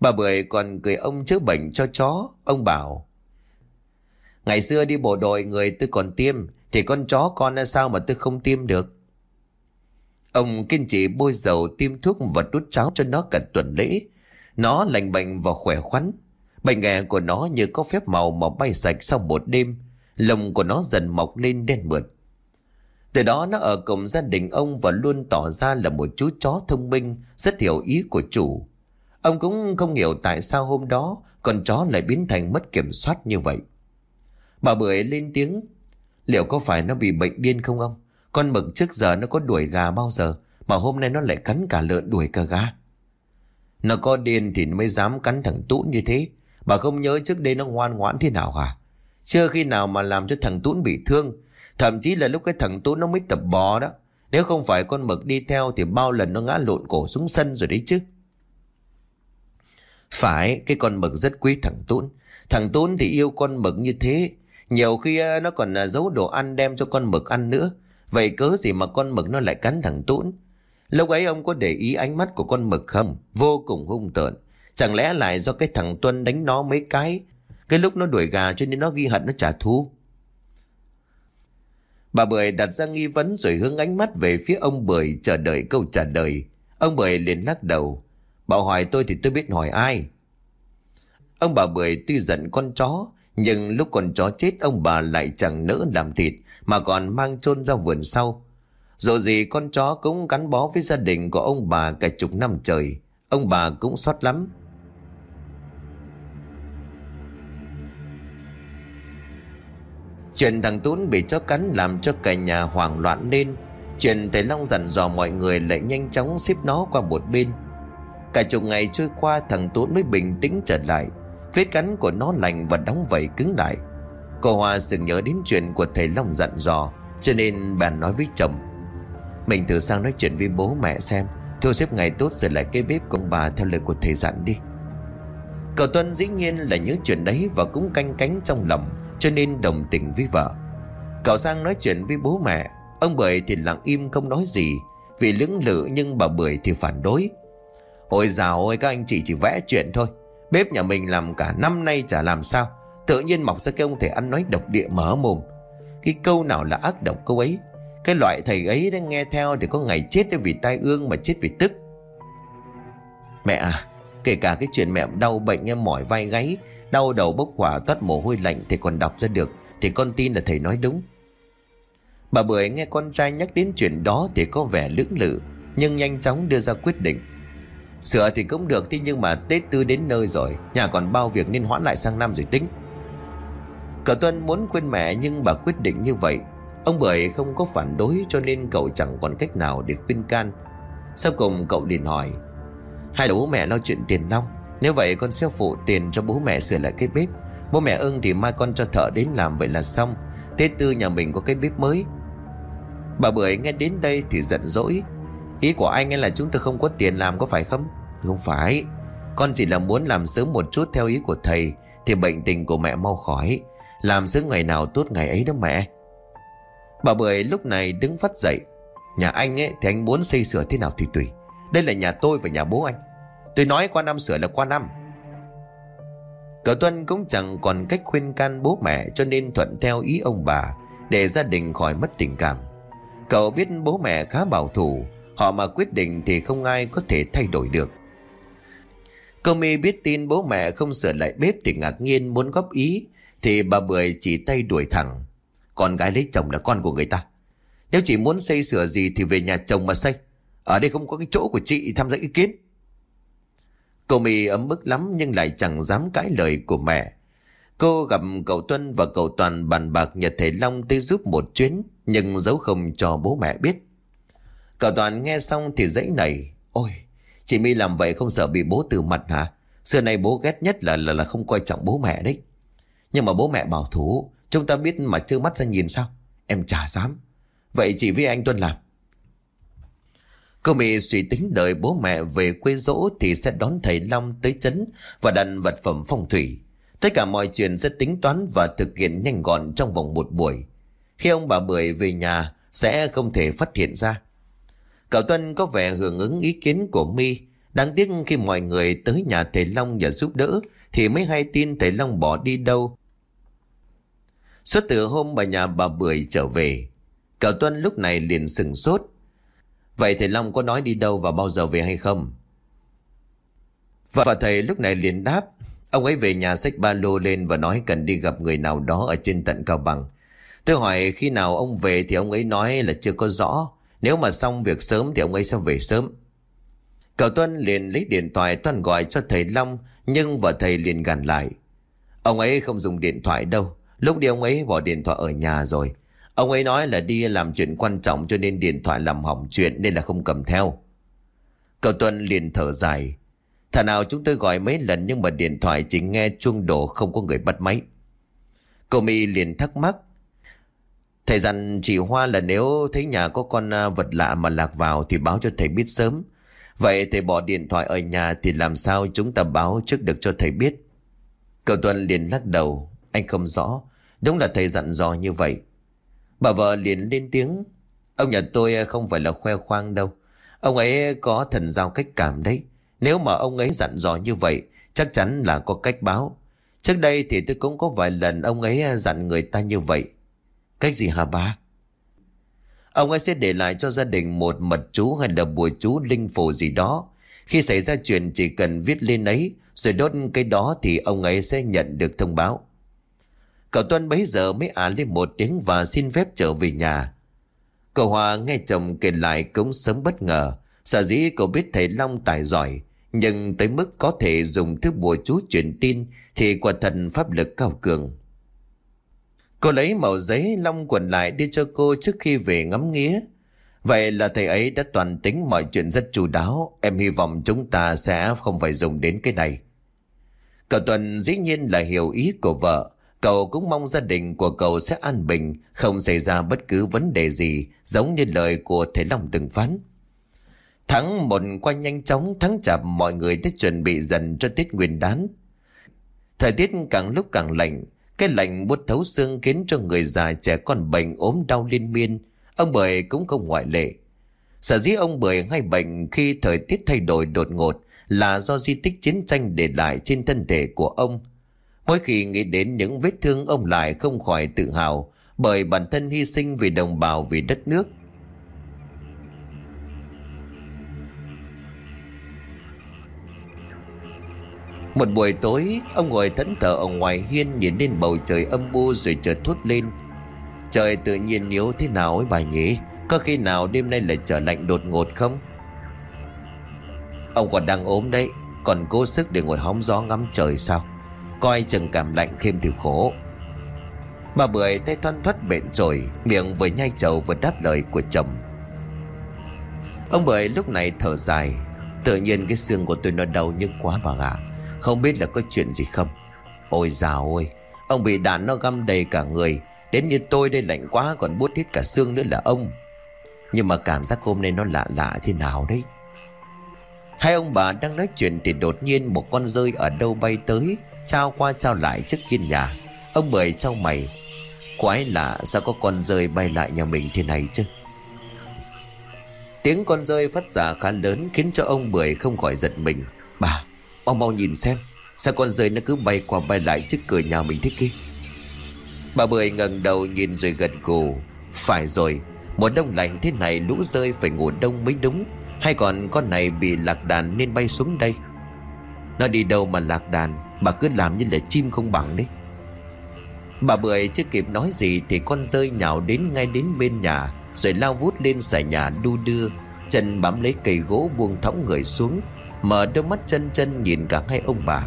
Bà Bưởi còn cười ông chữa bệnh cho chó. Ông bảo, Ngày xưa đi bộ đội người tôi còn tiêm Thì con chó con là sao mà tôi không tiêm được Ông kiên trì bôi dầu tiêm thuốc và đút cháo cho nó cả tuần lễ. Nó lành bệnh và khỏe khoắn. Bệnh nghè của nó như có phép màu mà bay sạch sau một đêm. Lồng của nó dần mọc lên đen mượt. Từ đó nó ở cùng gia đình ông và luôn tỏ ra là một chú chó thông minh, Rất hiểu ý của chủ. Ông cũng không hiểu tại sao hôm đó con chó lại biến thành mất kiểm soát như vậy. Bà Bưởi lên tiếng, Liệu có phải nó bị bệnh điên không ông? Con mực trước giờ nó có đuổi gà bao giờ, Mà hôm nay nó lại cắn cả lợn đuổi cả gà. Nó có điên thì mới dám cắn thằng Tún như thế. Bà không nhớ trước đây nó ngoan ngoãn thế nào hả? Chưa khi nào mà làm cho thằng Tún bị thương. Thậm chí là lúc cái thằng Tún nó mới tập bò đó. Nếu không phải con mực đi theo Thì bao lần nó ngã lộn cổ xuống sân rồi đấy chứ. Phải, cái con mực rất quý thằng Tún. Thằng Tún thì yêu con mực như thế. Nhiều khi à, nó còn à, giấu đồ ăn đem cho con mực ăn nữa. Vậy cớ gì mà con mực nó lại cắn thằng Tún? Lúc ấy ông có để ý ánh mắt của con mực không? Vô cùng hung tợn. Chẳng lẽ lại do cái thằng Tuân đánh nó mấy cái? Cái lúc nó đuổi gà cho nên nó ghi hận nó trả thù. Bà Bưởi đặt ra nghi vấn rồi hướng ánh mắt về phía ông Bưởi chờ đợi câu trả lời. Ông Bưởi liền lắc đầu. Bảo hỏi tôi thì tôi biết hỏi ai. Ông bà Bưởi tuy giận con chó, nhưng lúc còn chó chết, ông bà lại chẳng nỡ làm thịt mà còn mang chôn ra vườn sau. Dù gì con chó cũng gắn bó với gia đình của ông bà cả chục năm trời. Ông bà cũng xót lắm. Chuyện thằng Tún bị chó cắn làm cho cả nhà hoảng loạn lên. Chuyện thầy Long dặn dò mọi người lại nhanh chóng xếp nó qua một bên. Cả chục ngày trôi qua, thằng Tún mới bình tĩnh trở lại. Vết cắn của nó lành và đóng vảy cứng lại. Cô Hoa sự nhớ đến chuyện của thầy Long dặn dò, Cho nên bà nói với chồng. Mình thử sang nói chuyện với bố mẹ xem Thu xếp ngày tốt rồi lại cái bếp công bà Theo lời của thầy dặn đi. Cậu Tuân dĩ nhiên là nhớ chuyện đấy Và cũng canh cánh trong lòng, Cho nên đồng tình với vợ. Cậu sang nói chuyện với bố mẹ, Ông Bưởi thì lặng im không nói gì, Vì lưỡng lự nhưng bà Bưởi thì phản đối. Ôi dào ôi các anh chị chỉ vẽ chuyện thôi, Bếp nhà mình làm cả năm nay chả làm sao. Tự nhiên mọc ra cái ông thầy ăn nói độc địa mở mồm. Cái câu nào là ác độc câu ấy? Cái loại thầy ấy đã nghe theo Thì có ngày chết vì tai ương mà chết vì tức. Mẹ à Kể cả cái chuyện mẹ đau bệnh em mỏi vai gáy, Đau đầu bốc hỏa toát mồ hôi lạnh Thì còn đọc ra được, Thì con tin là thầy nói đúng. Bà Bưởi nghe con trai nhắc đến chuyện đó Thì có vẻ lưỡng lự, Nhưng nhanh chóng đưa ra quyết định. Sửa thì cũng được, Thế nhưng mà Tết Tư đến nơi rồi, Nhà còn bao việc nên hoãn lại sang năm rồi tính. Cậu Tuân muốn khuyên mẹ Nhưng bà quyết định như vậy. Ông Bưởi không có phản đối Cho nên cậu chẳng còn cách nào để khuyên can. Sau cùng cậu liền hỏi, Hai là bố mẹ lo chuyện tiền nong, Nếu vậy con sẽ phụ tiền cho bố mẹ sửa lại cái bếp. Bố mẹ ưng thì mai con cho thợ đến làm, vậy là xong. Tết Tư nhà mình có cái bếp mới. Bà Bưởi nghe đến đây thì giận dỗi. Ý của anh ấy là chúng tôi không có tiền làm có phải không? Không phải. Con chỉ là muốn làm sớm một chút theo ý của thầy, Thì bệnh tình của mẹ mau khỏi. Làm giữa ngày nào tốt ngày ấy đó mẹ. Bà Bưởi lúc này đứng phát dậy. Nhà anh ấy, thì anh muốn xây sửa thế nào thì tùy. Đây là nhà tôi và nhà bố anh. Tôi nói qua năm sửa là qua năm. Cậu Tuân cũng chẳng còn cách khuyên can bố mẹ Cho nên thuận theo ý ông bà Để gia đình khỏi mất tình cảm. Cậu biết bố mẹ khá bảo thủ, Họ mà quyết định thì không ai có thể thay đổi được. Cậu mi biết tin bố mẹ không sửa lại bếp thì ngạc nhiên muốn góp ý thì bà Bưởi chỉ tay đuổi thẳng. Con gái lấy chồng là con của người ta. Nếu chị muốn xây sửa gì thì về nhà chồng mà xây. Ở đây không có cái chỗ của chị tham gia ý kiến. Cô mì ấm bức lắm nhưng lại chẳng dám cãi lời của mẹ. Cô gặp cậu Tuân và cậu Toàn bàn bạc nhờ thể Long tới giúp một chuyến, Nhưng giấu không cho bố mẹ biết. Cậu Toàn nghe xong thì dãy nảy. Ôi, chị My làm vậy không sợ bị bố từ mặt hả? Xưa nay bố ghét nhất là là là không coi trọng bố mẹ đấy. Nhưng mà bố mẹ bảo thủ, Chúng ta biết mà trơ mắt ra nhìn sao? Em chả dám. Vậy chị với anh Tuân làm. Cô Mỹ suy tính đợi bố mẹ về quê dỗ Thì sẽ đón thầy Long tới chấn Và đặt vật phẩm phong thủy. Tất cả mọi chuyện sẽ tính toán Và thực hiện nhanh gọn trong vòng một buổi. Khi ông bà Bưởi về nhà, Sẽ không thể phát hiện ra. Cậu Tuân có vẻ hưởng ứng ý kiến của mi. Đáng tiếc khi mọi người tới nhà thầy Long nhờ giúp đỡ, Thì mới hay tin thầy Long bỏ đi đâu. Suốt từ hôm bà nhà bà Bưởi trở về Cậu Tuân lúc này liền sừng sốt Vậy thầy Long có nói đi đâu và bao giờ về hay không? Và, và thầy lúc này liền đáp Ông ấy về nhà xách ba lô lên và nói cần đi gặp người nào đó ở trên tận Cao Bằng Tôi hỏi khi nào ông về thì ông ấy nói là chưa có rõ nếu mà xong việc sớm thì ông ấy sẽ về sớm. Cậu Tuân liền lấy điện thoại Tuân gọi cho thầy Long nhưng vợ thầy liền gằn lại. Ông ấy không dùng điện thoại đâu. Lúc đi ông ấy bỏ điện thoại ở nhà rồi. Ông ấy nói là đi làm chuyện quan trọng cho nên điện thoại làm hỏng chuyện nên là không cầm theo. Cậu Tuân liền thở dài. Thà nào chúng tôi gọi mấy lần nhưng mà điện thoại chỉ nghe chuông đổ không có người bắt máy. Cô My liền thắc mắc Thầy dặn chị Hoa là nếu thấy nhà có con à, vật lạ mà lạc vào thì báo cho thầy biết sớm. Vậy thầy bỏ điện thoại ở nhà thì làm sao chúng ta báo trước được cho thầy biết. Cậu Tuân liền lắc đầu. Anh không rõ. Đúng là thầy dặn dò như vậy. Bà vợ liền lên tiếng. Ông nhà tôi không phải là khoe khoang đâu. Ông ấy có thần giao cách cảm đấy. Nếu mà ông ấy dặn dò như vậy, chắc chắn là có cách báo. Trước đây thì tôi cũng có vài lần ông ấy dặn người ta như vậy. Cách gì hả ba? Ông ấy sẽ để lại cho gia đình một mật chú hay là bùa chú linh phổ gì đó. Khi xảy ra chuyện chỉ cần viết lên ấy rồi đốt cái đó thì ông ấy sẽ nhận được thông báo. Cậu Tuân bấy giờ mới à á lên một tiếng và xin phép trở về nhà. Cậu Hòa nghe chồng kể lại cũng sớm bất ngờ. Sở dĩ cậu biết thầy Long tài giỏi. Nhưng tới mức có thể dùng thứ bùa chú truyền tin thì quả thật pháp lực cao cường. Cô lấy màu giấy long quần lại đi cho cô trước khi về ngắm nghía. Vậy là thầy ấy đã toàn tính mọi chuyện rất chu đáo. Em hy vọng chúng ta sẽ không phải dùng đến cái này. Cậu Tuần dĩ nhiên là hiểu ý của vợ. Cậu cũng mong gia đình của cậu sẽ an bình, không xảy ra bất cứ vấn đề gì, giống như lời của Thầy Long từng phán. Tháng một qua nhanh chóng, tháng chạp mọi người đã chuẩn bị dần cho Tết Nguyên đán. Thời tiết càng lúc càng lạnh, cái lạnh buốt thấu xương khiến cho người già trẻ con bệnh ốm đau liên miên. Ông Bưởi cũng không ngoại lệ. Sở dĩ ông Bưởi hay bệnh khi thời tiết thay đổi đột ngột là do di tích chiến tranh để lại trên thân thể của ông. Mỗi khi nghĩ đến những vết thương ông lại không khỏi tự hào bởi bản thân hy sinh vì đồng bào vì đất nước. Một buổi tối, ông ngồi thẫn thờ ở ngoài hiên nhìn lên bầu trời âm u rồi chợt thốt lên. Trời tự nhiên yếu thế nào ấy bà nhỉ? Có khi nào đêm nay lại trở lạnh đột ngột không? Ông còn đang ốm đấy, còn cố sức để ngồi hóng gió ngắm trời sao? Coi chừng cảm lạnh thêm thì khổ. Bà Bưởi tay thoăn thoắt bện trồi, miệng vừa nhai trầu vừa đáp lời của chồng. Ông Bưởi lúc này thở dài, tự nhiên cái xương của tôi nó đau nhức quá bà ạ. Không biết là có chuyện gì không Ôi dào ôi Ông bị đạn nó găm đầy cả người Đến như tôi đây lạnh quá còn bút hết cả xương nữa là ông Nhưng mà cảm giác hôm nay nó lạ lạ thế nào đấy Hai ông bà đang nói chuyện thì đột nhiên một con rơi ở đâu bay tới Trao qua trao lại trước hiên nhà. Ông bưởi trong mày. Quái lạ sao có con rơi bay lại nhà mình thế này chứ? Tiếng con rơi phát ra khá lớn Khiến cho ông bưởi không khỏi giật mình. Bà, Mau mau nhìn xem, Sao con rơi nó cứ bay qua bay lại trước cửa nhà mình thế kia? Bà Bưởi ngẩng đầu nhìn rồi gật gù. Phải rồi, Mùa đông lạnh thế này lũ rơi phải ngủ đông mới đúng. Hay còn con này bị lạc đàn nên bay xuống đây? Nó đi đâu mà lạc đàn? Bà cứ làm như là chim không bằng đấy. Bà Bưởi chưa kịp nói gì Thì con rơi nhào đến ngay đến bên nhà, Rồi lao vút lên xài nhà đu đưa. Chân bám lấy cây gỗ buông thõng người xuống, Mở đôi mắt chân chân nhìn cả hai ông bà.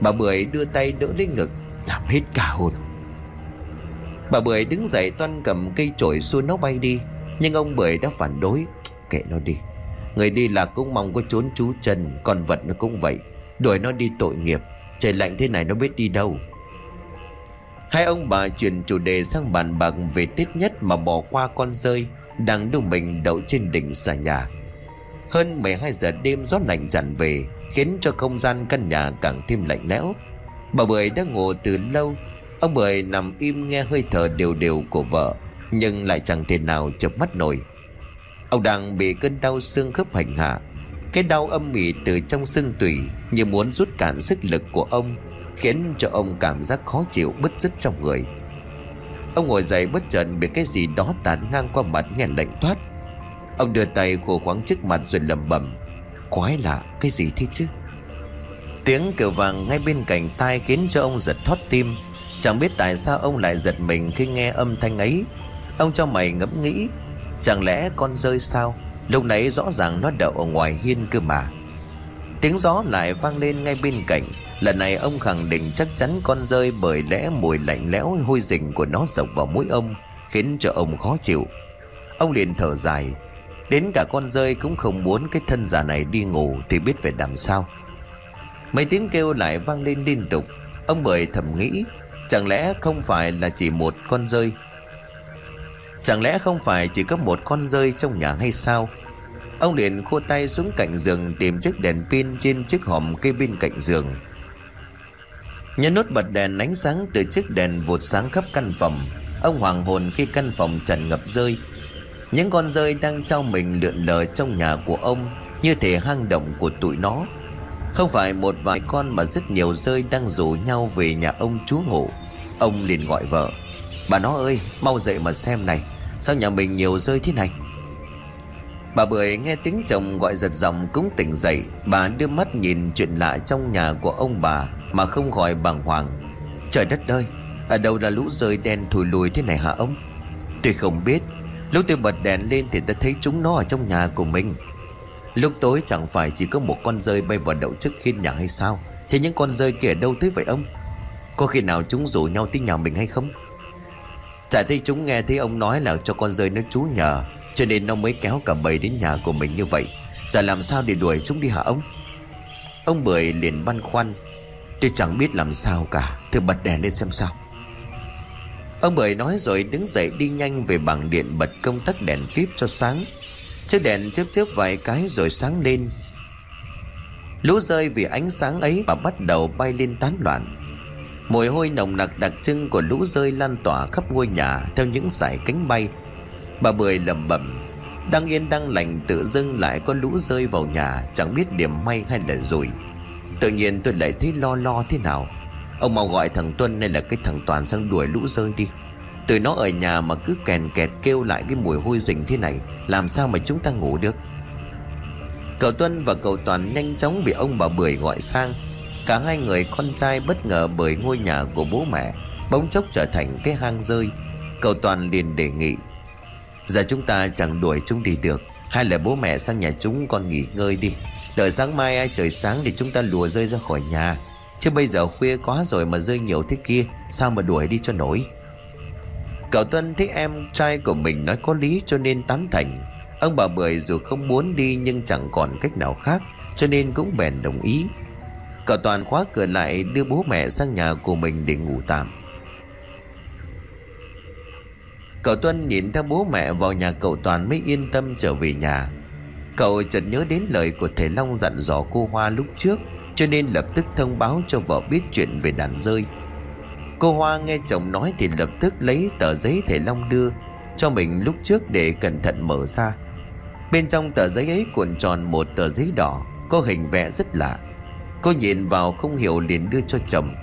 Bà Bưởi đưa tay đỡ lấy ngực, Làm hết cả hồn. Bà Bưởi đứng dậy toan cầm cây chổi xua nó bay đi, Nhưng ông Bưởi đã phản đối. Kệ nó đi, Người đi là cũng mong có trốn chú chân, Còn vật nó cũng vậy, Đuổi nó đi tội nghiệp. Trời lạnh thế này nó biết đi đâu. Hai ông bà chuyển chủ đề sang bàn bạc về Tết nhất mà bỏ qua con rơi Đang đu mình đậu trên đỉnh xà nhà. Hơn 12 giờ đêm gió lạnh dặn về, Khiến cho không gian căn nhà càng thêm lạnh lẽo. Bà Bưởi đã ngủ từ lâu, Ông Bưởi nằm im nghe hơi thở đều đều của vợ, Nhưng lại chẳng thể nào chập mắt nổi. Ông đang bị cơn đau xương khớp hành hạ cái đau âm mỉ từ trong xương tủy Như muốn rút cạn sức lực của ông, Khiến cho ông cảm giác khó chịu bứt rứt trong người. Ông ngồi dậy bất chợt bị cái gì đó tàn ngang qua mặt nghe lạnh thoát Ông đưa tay khổ khoáng trước mặt rồi lầm bẩm, Quái lạ, cái gì thế chứ? Tiếng kêu vàng ngay bên cạnh tai khiến cho ông giật thoát tim. Chẳng biết tại sao ông lại giật mình khi nghe âm thanh ấy. Ông cho mày ngẫm nghĩ, Chẳng lẽ con rơi sao? Lúc nãy rõ ràng nó đậu ở ngoài hiên cơ mà. Tiếng gió lại vang lên ngay bên cạnh. Lần này ông khẳng định chắc chắn con rơi bởi lẽ mùi lạnh lẽo, hôi rình của nó sộc vào mũi ông, Khiến cho ông khó chịu. Ông liền thở dài. Đến cả con rơi cũng không muốn cái thân già này đi ngủ Thì biết phải làm sao. Mấy tiếng kêu lại vang lên liên tục. Ông bởi thầm nghĩ, Chẳng lẽ không phải là chỉ một con rơi? Chẳng lẽ không phải chỉ có một con rơi trong nhà hay sao? Ông liền khua tay xuống cạnh giường Tìm chiếc đèn pin trên chiếc hòm cây bên cạnh giường. Nhấn nút bật đèn ánh sáng từ chiếc đèn vụt sáng khắp căn phòng. Ông hoàng hồn khi căn phòng tràn ngập rơi. Những con rơi đang trao mình lượn lờ trong nhà của ông, Như thể hang động của tụi nó. Không phải một vài con mà rất nhiều rơi đang rủ nhau về nhà ông chú ngủ. Ông liền gọi vợ. Bà nó ơi, mau dậy mà xem này. Sao nhà mình nhiều rơi thế này? Bà Bưởi nghe tiếng chồng gọi giật giọng cũng tỉnh dậy. Bà đưa mắt nhìn chuyện lạ trong nhà của ông bà Mà không khỏi bàng hoàng. Trời đất ơi, Ở đâu là lũ rơi đen thùi lùi thế này hả ông? Tôi không biết. Lúc tôi bật đèn lên thì tôi thấy chúng nó ở trong nhà của mình. Lúc tối chẳng phải chỉ có một con rơi bay vào đậu trước khiên nhà hay sao? Thế những con rơi kia ở đâu tới vậy ông? Có khi nào chúng rủ nhau tới nhà mình hay không? Chả thấy chúng nghe thấy ông nói là cho con rơi nó chú nhờ, Cho nên nó mới kéo cả bầy đến nhà của mình như vậy. Giờ làm sao để đuổi chúng đi hả ông? Ông Bưởi liền băn khoăn. Tôi chẳng biết làm sao cả, Thử bật đèn lên xem sao. Ông Bưởi nói rồi đứng dậy đi nhanh về bảng điện bật công tắc đèn tiếp cho sáng. Chiếc đèn chớp chớp vài cái rồi sáng lên. Lũ rơi vì ánh sáng ấy mà bắt đầu bay lên tán loạn. Mùi hôi nồng nặc đặc trưng của lũ rơi lan tỏa khắp ngôi nhà Theo những sải cánh bay. Bà Bưởi lẩm bẩm, Đang yên, đang lành, tự dưng lại có lũ rơi vào nhà, Chẳng biết điểm may hay là rủi. Tự nhiên tôi lại thấy lo lo thế nào. Ông mau gọi thằng Tuân hay là cái thằng Toàn sang đuổi lũ rơi đi. Tụi nó ở nhà mà cứ kèn kẹt kêu lại cái mùi hôi rình thế này, Làm sao mà chúng ta ngủ được? Cậu Tuân và cậu Toàn nhanh chóng bị ông bà Bưởi gọi sang. Cả hai người, con trai bất ngờ bởi ngôi nhà của bố mẹ, Bỗng chốc trở thành cái hang rơi. Cậu Toàn liền đề nghị, Giờ chúng ta chẳng đuổi chúng đi được. Hay là bố mẹ sang nhà chúng con nghỉ ngơi đi. Đợi sáng mai ai trời sáng thì chúng ta lùa rơi ra khỏi nhà. Chứ bây giờ khuya quá rồi mà rơi nhiều thế kia, Sao mà đuổi đi cho nổi? Cậu Tuân thấy em trai của mình nói có lý cho nên tán thành. Ông bà Bưởi dù không muốn đi nhưng chẳng còn cách nào khác, Cho nên cũng bèn đồng ý. Cậu Toàn khóa cửa lại, đưa bố mẹ sang nhà của mình để ngủ tạm. Cậu Tuân nhìn theo bố mẹ vào nhà cậu Toàn mới yên tâm trở về nhà. Cậu chợt nhớ đến lời của thầy Long dặn dò cô Hoa lúc trước, Cho nên lập tức thông báo cho vợ biết chuyện về đàn rơi. Cô Hoa nghe chồng nói thì lập tức lấy tờ giấy thầy Long đưa, Cho mình lúc trước để cẩn thận mở ra. Bên trong tờ giấy ấy cuộn tròn một tờ giấy đỏ, Có hình vẽ rất lạ. Cô nhìn vào không hiểu liền đưa cho chồng.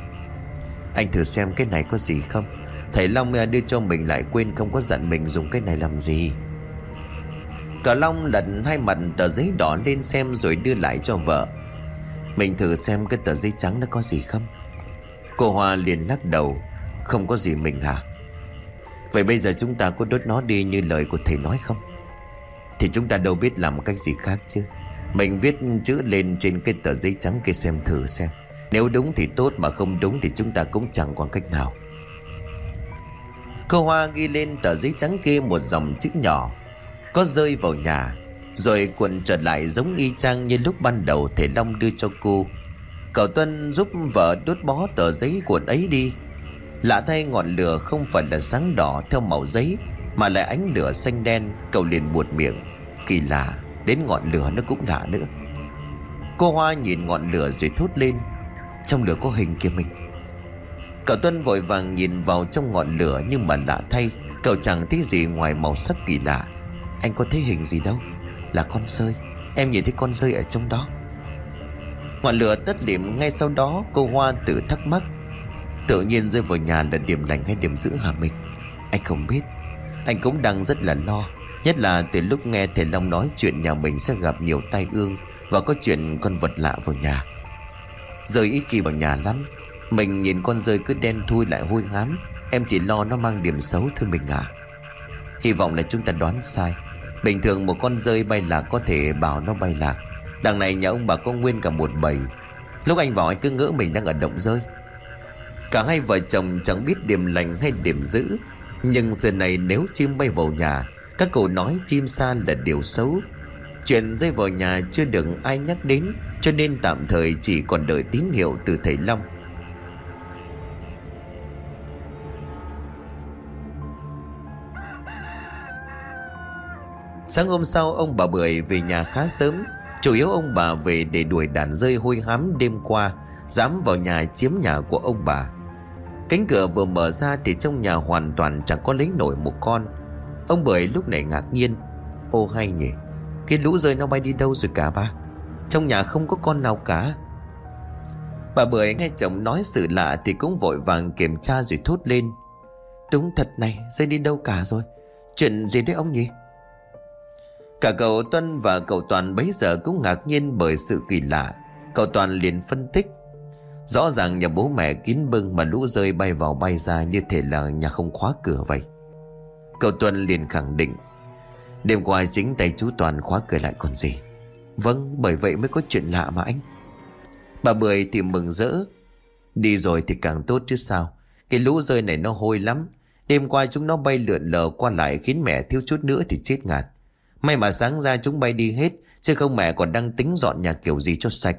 Anh thử xem cái này có gì không? Thầy Long đưa cho mình lại quên không có dặn mình dùng cái này làm gì. Cả Long lật hai mặt tờ giấy đỏ lên xem rồi đưa lại cho vợ. Mình thử xem cái tờ giấy trắng nó có gì không? Cô Hoa liền lắc đầu. Không có gì mình hả? Vậy bây giờ chúng ta có đốt nó đi như lời của thầy nói không? Thì chúng ta đâu biết làm cách gì khác chứ? Mình viết chữ lên trên cái tờ giấy trắng kia xem thử xem. Nếu đúng thì tốt, mà không đúng thì chúng ta cũng chẳng còn cách nào. Cô Hoa ghi lên tờ giấy trắng kia một dòng chữ nhỏ, Có rơi vào nhà, Rồi cuộn trở lại giống y chang như lúc ban đầu Thể Long đưa cho cô. Cậu Tuân giúp vợ đốt bó tờ giấy cuộn ấy đi. Lạ thay ngọn lửa không phải là sáng đỏ theo màu giấy, Mà lại ánh lửa xanh đen, Cậu liền buột miệng. Kỳ lạ. Đến ngọn lửa nó cũng ngả nữa. Cô Hoa nhìn ngọn lửa rồi thốt lên. Trong lửa có hình kia mình. Cậu Tuân vội vàng nhìn vào trong ngọn lửa Nhưng mà lạ thay. Cậu chẳng thấy gì ngoài màu sắc kỳ lạ. Anh có thấy hình gì đâu? Là con rơi. Em nhìn thấy con rơi ở trong đó. Ngọn lửa tất liệm ngay sau đó, Cô Hoa tự thắc mắc. Tự nhiên rơi vào nhà là điểm lành hay điểm giữ hả mình? Anh không biết. Anh cũng đang rất là lo. Nhất là từ lúc nghe thầy Long nói chuyện nhà mình sẽ gặp nhiều tai ương Và có chuyện con vật lạ vào nhà. Rơi ít khi vào nhà lắm, Mình nhìn con rơi cứ đen thui lại hôi hám, Em chỉ lo nó mang điểm xấu thôi mình à Hy vọng là chúng ta đoán sai. Bình thường một con rơi bay lạc có thể bảo nó bay lạc. Đằng này nhà ông bà có nguyên cả một bầy. Lúc anh vào anh cứ ngỡ mình đang ở động rơi. Cả hai vợ chồng chẳng biết điểm lành hay điểm dữ, Nhưng giờ này nếu chim bay vào nhà các cậu nói chim sa là điều xấu. Chuyện rơi vào nhà chưa được ai nhắc đến, Cho nên tạm thời chỉ còn đợi tín hiệu từ thầy Long. Sáng hôm sau, ông bà Bưởi về nhà khá sớm. Chủ yếu ông bà về để đuổi đàn rơi hôi hám đêm qua, Dám vào nhà chiếm nhà của ông bà. Cánh cửa vừa mở ra thì trong nhà hoàn toàn chẳng có lấy nổi một con. Ông Bưởi lúc này ngạc nhiên. Ô hay nhỉ, Cái lũ rơi nó bay đi đâu rồi cả ba? Trong nhà không có con nào cả. Bà Bưởi nghe chồng nói sự lạ Thì cũng vội vàng kiểm tra rồi thốt lên. Đúng thật này, Rơi đi đâu cả rồi? Chuyện gì đấy ông nhỉ? Cả cậu Tuân và cậu Toàn bấy giờ cũng ngạc nhiên bởi sự kỳ lạ. Cậu Toàn liền phân tích. Rõ ràng nhà bố mẹ kín bưng mà lũ rơi bay vào bay ra như thể là nhà không khóa cửa vậy. Cậu Tuân liền khẳng định. Đêm qua dính tay chú Toàn khóa cửa lại còn gì? Vâng bởi vậy mới có chuyện lạ mà anh. Bà Bưởi thì mừng rỡ. Đi rồi thì càng tốt chứ sao? Cái lũ rơi này nó hôi lắm. Đêm qua chúng nó bay lượn lờ qua lại Khiến mẹ thiếu chút nữa thì chết ngạt. May mà sáng ra chúng bay đi hết, Chứ không mẹ còn đang tính dọn nhà kiểu gì cho sạch.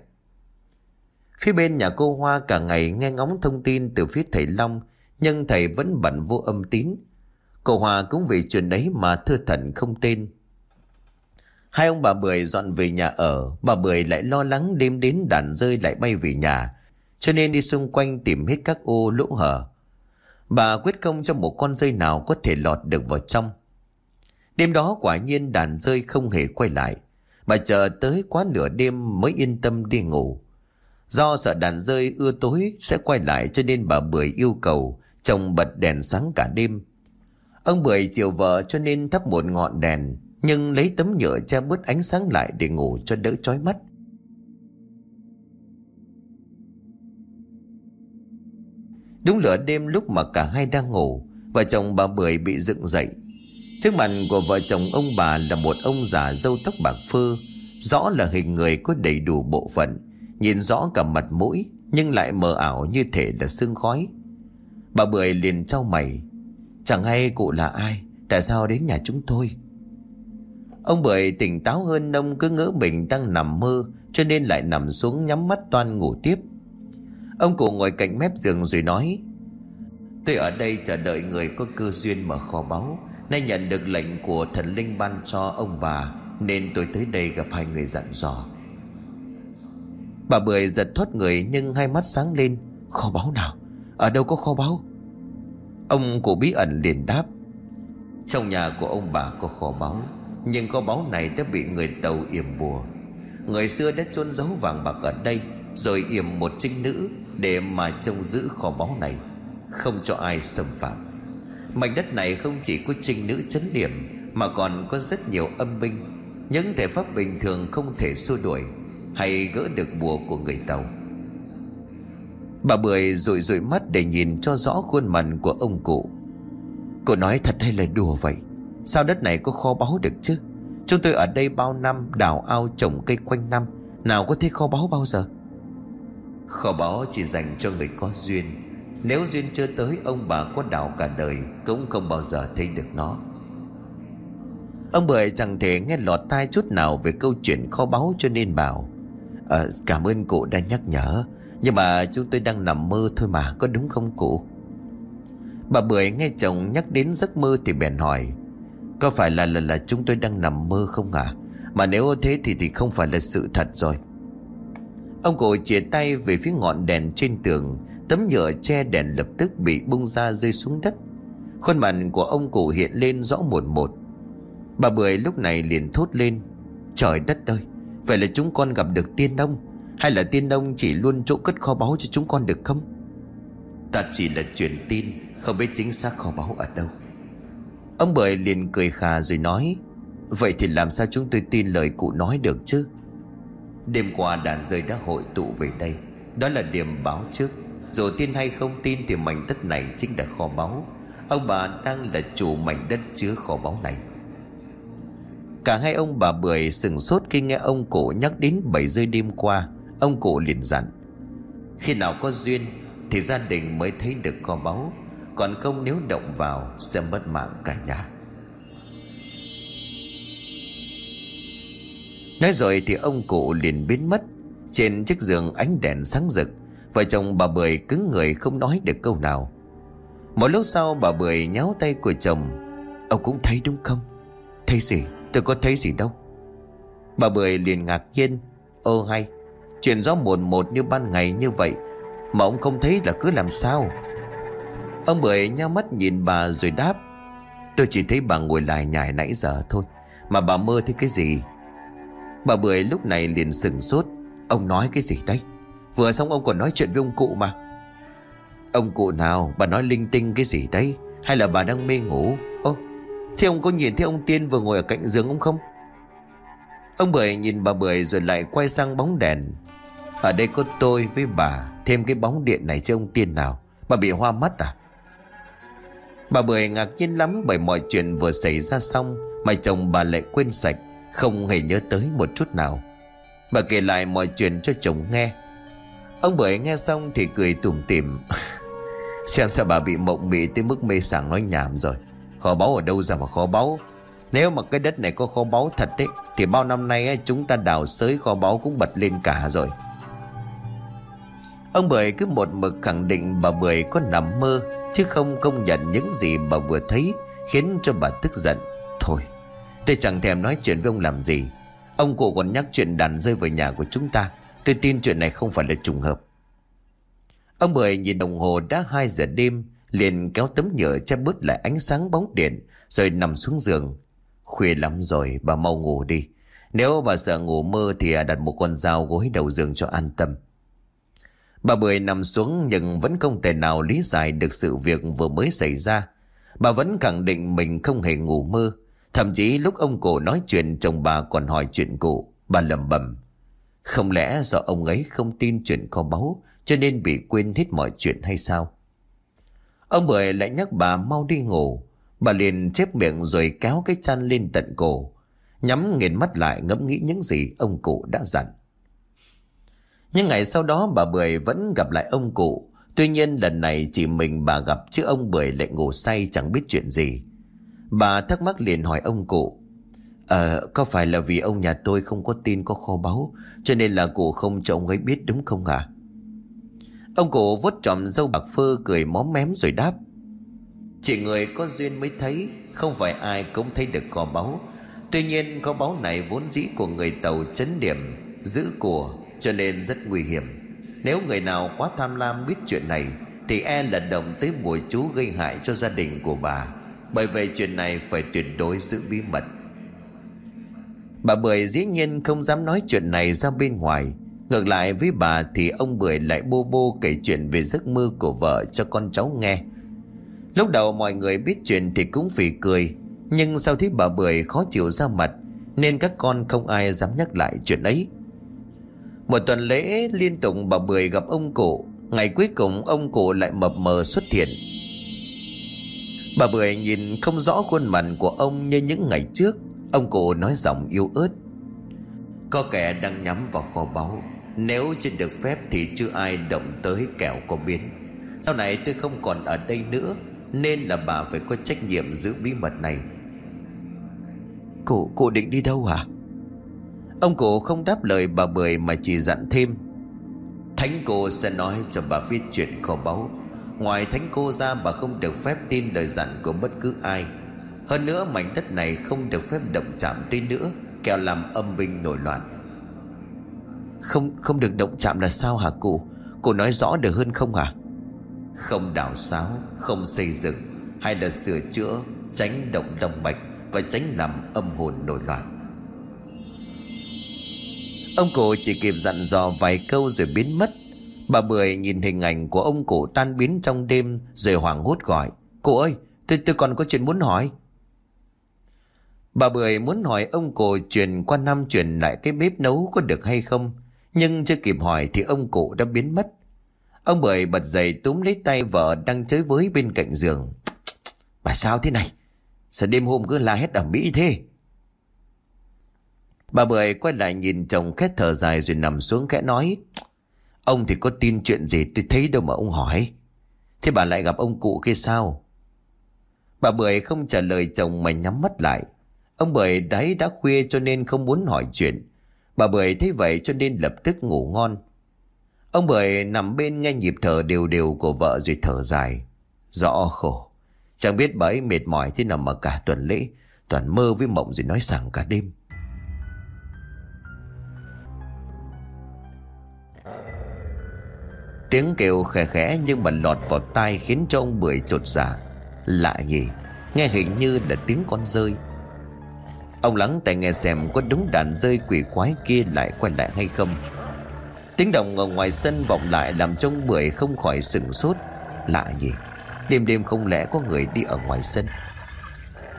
Phía bên nhà cô Hoa cả ngày nghe ngóng thông tin từ phía thầy Long, Nhưng thầy vẫn bận vô âm tín. Cô Hòa cũng vì chuyện đấy mà thưa thần không tên. Hai ông bà Bưởi dọn về nhà ở, Bà Bưởi lại lo lắng đêm đến đàn rơi lại bay về nhà, Cho nên đi xung quanh tìm hết các ô lỗ hở. Bà quyết công cho một con rơi nào có thể lọt được vào trong. Đêm đó quả nhiên đàn rơi không hề quay lại. Bà chờ tới quá nửa đêm mới yên tâm đi ngủ. Do sợ đàn rơi ưa tối sẽ quay lại cho nên bà Bưởi yêu cầu chồng bật đèn sáng cả đêm. Ông Bưởi chiều vợ cho nên thắp một ngọn đèn, nhưng lấy tấm nhựa che bớt ánh sáng lại để ngủ cho đỡ chói mắt. Đúng lửa đêm lúc mà cả hai đang ngủ, Vợ chồng bà Bưởi bị dựng dậy Trước mặt của vợ chồng ông bà là một ông già râu tóc bạc phơ, Rõ là hình người có đầy đủ bộ phận, Nhìn rõ cả mặt mũi Nhưng lại mờ ảo như thể là xương khói Bà Bưởi liền trao mày Chẳng hay cụ là ai, Tại sao đến nhà chúng tôi? Ông Bưởi tỉnh táo hơn, ông cứ ngỡ mình đang nằm mơ, Cho nên lại nằm xuống nhắm mắt toan ngủ tiếp. Ông cụ ngồi cạnh mép giường rồi nói, Tôi ở đây chờ đợi người có cơ duyên mở kho báu. Nay nhận được lệnh của thần linh ban cho ông bà, Nên tôi tới đây gặp hai người dặn dò. Bà Bưởi giật thoát người, nhưng hai mắt sáng lên. Kho báu nào? Ở đâu có kho báu? Ông cụ bí ẩn liền đáp, Trong nhà của ông bà có kho báu, Nhưng kho báu này đã bị người tàu yểm bùa. Người xưa đã chôn giấu vàng bạc ở đây, Rồi yểm một trinh nữ Để mà trông giữ kho báu này. Không cho ai xâm phạm. Mảnh đất này không chỉ có trinh nữ chấn điểm, Mà còn có rất nhiều âm binh. Những thể pháp bình thường không thể xua đuổi Hay gỡ được bùa của người tàu. Bà Bưởi rụi rụi mắt để nhìn cho rõ khuôn mặt của ông cụ. Cô nói thật hay là đùa vậy? Sao đất này có kho báu được chứ? Chúng tôi ở đây bao năm đào ao trồng cây quanh năm. Nào có thấy kho báu bao giờ? Kho báu chỉ dành cho người có duyên. Nếu duyên chưa tới ông bà có đào cả đời Cũng không bao giờ thấy được nó. Ông Bưởi chẳng thể nghe lọt tai chút nào Về câu chuyện kho báu cho nên bảo à, Cảm ơn cụ đã nhắc nhở nhưng mà chúng tôi đang nằm mơ thôi mà Có đúng không cụ? Bà Bưởi nghe chồng nhắc đến giấc mơ Thì bèn hỏi Có phải là là, là chúng tôi đang nằm mơ không à Mà nếu thế thì thì không phải là sự thật rồi. Ông cụ chìa tay về phía ngọn đèn trên tường Tấm nhựa che đèn lập tức bị bung ra rơi xuống đất. Khuôn mặt của ông cụ hiện lên rõ một một. Bà Bưởi lúc này liền thốt lên Trời đất ơi Vậy là chúng con gặp được tiên đông hay là tiên ông chỉ luôn chỗ cất kho báu cho chúng con được không? Ta chỉ là truyền tin, Không biết chính xác kho báu ở đâu. Ông Bưởi liền cười khà rồi nói, Vậy thì làm sao chúng tôi tin lời cụ nói được chứ? Đêm qua đàn rơi đã hội tụ về đây, Đó là điểm báo trước. Dù tin hay không tin thì mảnh đất này chính là kho báu. Ông bà đang là chủ mảnh đất chứa kho báu này. Cả hai ông bà Bưởi sừng sốt khi nghe ông cụ nhắc đến bảy rơi đêm qua. Ông cụ liền dặn, Khi nào có duyên Thì gia đình mới thấy được kho báu, Còn không nếu động vào Sẽ mất mạng cả nhà. Nói rồi thì ông cụ liền biến mất Trên chiếc giường ánh đèn sáng rực, Vợ chồng bà Bưởi cứng người không nói được câu nào. Một lúc sau bà Bưởi nhéo tay của chồng, Ông cũng thấy đúng không? Thấy gì? Tôi có thấy gì đâu. Bà Bưởi liền ngạc nhiên Ơ hay Chuyện gió một một như ban ngày như vậy, Mà ông không thấy là cứ làm sao. Ông Bưởi nhau mắt nhìn bà rồi đáp, Tôi chỉ thấy bà ngồi lại nhải nãy giờ thôi, Mà bà mơ thấy cái gì? Bà Bưởi lúc này liền sừng sốt, Ông nói cái gì đấy? Vừa xong ông còn nói chuyện với ông cụ mà. Ông cụ nào, bà nói linh tinh cái gì đấy? Hay là bà đang mê ngủ? Ô Thế ông có nhìn thấy ông Tiên vừa ngồi ở cạnh giường ông không? Ông Bưởi nhìn bà Bưởi rồi lại quay sang bóng đèn. Ở đây có tôi với bà, Thêm cái bóng điện này cho ông Tiên nào. Bà bị hoa mắt à? Bà Bưởi ngạc nhiên lắm Bởi mọi chuyện vừa xảy ra xong Mà chồng bà lại quên sạch, Không hề nhớ tới một chút nào. Bà kể lại mọi chuyện cho chồng nghe. Ông Bưởi nghe xong thì cười tủm tỉm. Xem sao bà bị mộng mị tới mức mê sảng nói nhảm rồi. Khó báu ở đâu ra mà khó báu. Nếu mà cái đất này có kho báu thật đấy Thì bao năm nay chúng ta đào sới kho báu cũng bật lên cả rồi. Ông Bưởi cứ một mực khẳng định bà Bưởi có nằm mơ, Chứ không công nhận những gì bà vừa thấy, Khiến cho bà tức giận. Thôi, tôi chẳng thèm nói chuyện với ông làm gì. Ông cụ còn nhắc chuyện đàn rơi vào nhà của chúng ta. Tôi tin chuyện này không phải là trùng hợp. Ông Bưởi nhìn đồng hồ đã 2 giờ đêm, liền kéo tấm nhựa che bớt lại ánh sáng bóng điện, Rồi nằm xuống giường Khuya lắm rồi, bà mau ngủ đi. Nếu bà sợ ngủ mơ thì à, đặt một con dao gối đầu giường cho an tâm. Bà Bưởi nằm xuống nhưng vẫn không thể nào lý giải được sự việc vừa mới xảy ra. Bà vẫn khẳng định mình không hề ngủ mơ. Thậm chí lúc ông cụ nói chuyện, chồng bà còn hỏi chuyện cụ Bà lầm bầm Không lẽ do ông ấy không tin chuyện kho báu, Cho nên bị quên hết mọi chuyện hay sao? Ông Bưởi lại nhắc bà mau đi ngủ. Bà liền chép miệng rồi kéo cái chăn lên tận cổ. Nhắm nghiền mắt lại ngẫm nghĩ những gì ông cụ đã dặn. Nhưng ngày sau đó bà Bưởi vẫn gặp lại ông cụ. Tuy nhiên lần này chỉ mình bà gặp chứ ông Bưởi lại ngủ say chẳng biết chuyện gì. Bà thắc mắc liền hỏi ông cụ Ờ có phải là vì ông nhà tôi không có tin có kho báu, Cho nên là cụ không cho ông ấy biết đúng không ạ à? Ông cụ vuốt trọm dâu bạc phơ cười móm mém rồi đáp chỉ người có duyên mới thấy, Không phải ai cũng thấy được kho báu. Tuy nhiên, kho báu này vốn dĩ của người tàu chấn điểm Giữ của, cho nên rất nguy hiểm. Nếu người nào quá tham lam biết chuyện này, Thì e là động tới bùa chú gây hại cho gia đình của bà. Bởi vậy chuyện này phải tuyệt đối giữ bí mật. Bà Bưởi dĩ nhiên không dám nói chuyện này ra bên ngoài. Ngược lại với bà thì ông Bưởi lại bô bô kể chuyện về giấc mơ của vợ cho con cháu nghe. Lúc đầu mọi người biết chuyện thì cũng phỉ cười, nhưng sau thấy bà Bưởi khó chịu ra mặt nên các con không ai dám nhắc lại chuyện ấy. Một tuần lễ liên tục bà Bưởi gặp ông cụ, ngày cuối cùng ông cụ lại mập mờ xuất hiện. Bà Bưởi nhìn không rõ khuôn mặt của ông như những ngày trước, ông cụ nói giọng yêu ớt. Có kẻ đang nhắm vào kho báu nếu chưa được phép thì chưa ai động tới kẻo có biến Sau này tôi không còn ở đây nữa nên là bà phải có trách nhiệm giữ bí mật này. Cụ, cụ định đi đâu à? Ông cụ không đáp lời bà Bưởi mà chỉ dặn thêm. Thánh cô sẽ nói cho bà biết chuyện kho báu. Ngoài thánh cô ra bà không được phép tin lời dặn của bất cứ ai. Hơn nữa mảnh đất này không được phép động chạm tới nữa Kẻo làm âm binh nổi loạn. Không không được động chạm là sao hả cụ? Cụ nói rõ được hơn không hả? Không đào sáo Không xây dựng Hay là sửa chữa Tránh động động mạch Và tránh làm âm hồn nổi loạn. Ông cụ chỉ kịp dặn dò vài câu rồi biến mất. Bà Bưởi nhìn hình ảnh của ông cụ tan biến trong đêm Rồi hoảng hốt gọi Cụ ơi tôi, tôi còn có chuyện muốn hỏi. Bà Bưởi muốn hỏi ông cụ truyền qua năm truyền lại cái bếp nấu có được hay không nhưng chưa kịp hỏi thì ông cụ đã biến mất. Ông Bưởi bật dậy túm lấy tay vợ đang chơi với bên cạnh giường. Bà sao thế này? Sao đêm hôm cứ la hét ở Mỹ thế? Bà Bưởi quay lại nhìn chồng khét thở dài rồi nằm xuống khẽ nói. Ông thì có tin chuyện gì tôi thấy đâu mà ông hỏi. Thế bà lại gặp ông cụ kia sao? Bà Bưởi không trả lời chồng mà nhắm mắt lại. Ông Bưởi đáy đã khuya cho nên không muốn hỏi chuyện. Bà Bưởi thấy vậy cho nên lập tức ngủ ngon. Ông Bưởi nằm bên nghe nhịp thở đều đều của vợ rồi thở dài. Rõ khổ. Chẳng biết bà ấy mệt mỏi thế nào mà cả tuần lễ toàn mơ với mộng rồi nói sảng cả đêm. Tiếng kêu khẽ khẽ nhưng mà lọt vào tai khiến cho ông Bưởi trột giả. Lạ nhỉ, nghe hình như là tiếng con rơi. Ông lắng tai nghe xem có đúng đàn rơi quỷ quái kia lại quay lại hay không Tiếng động ở ngoài sân vọng lại làm trông bưởi không khỏi sừng sốt. Lạ gì Đêm đêm không lẽ có người đi ở ngoài sân?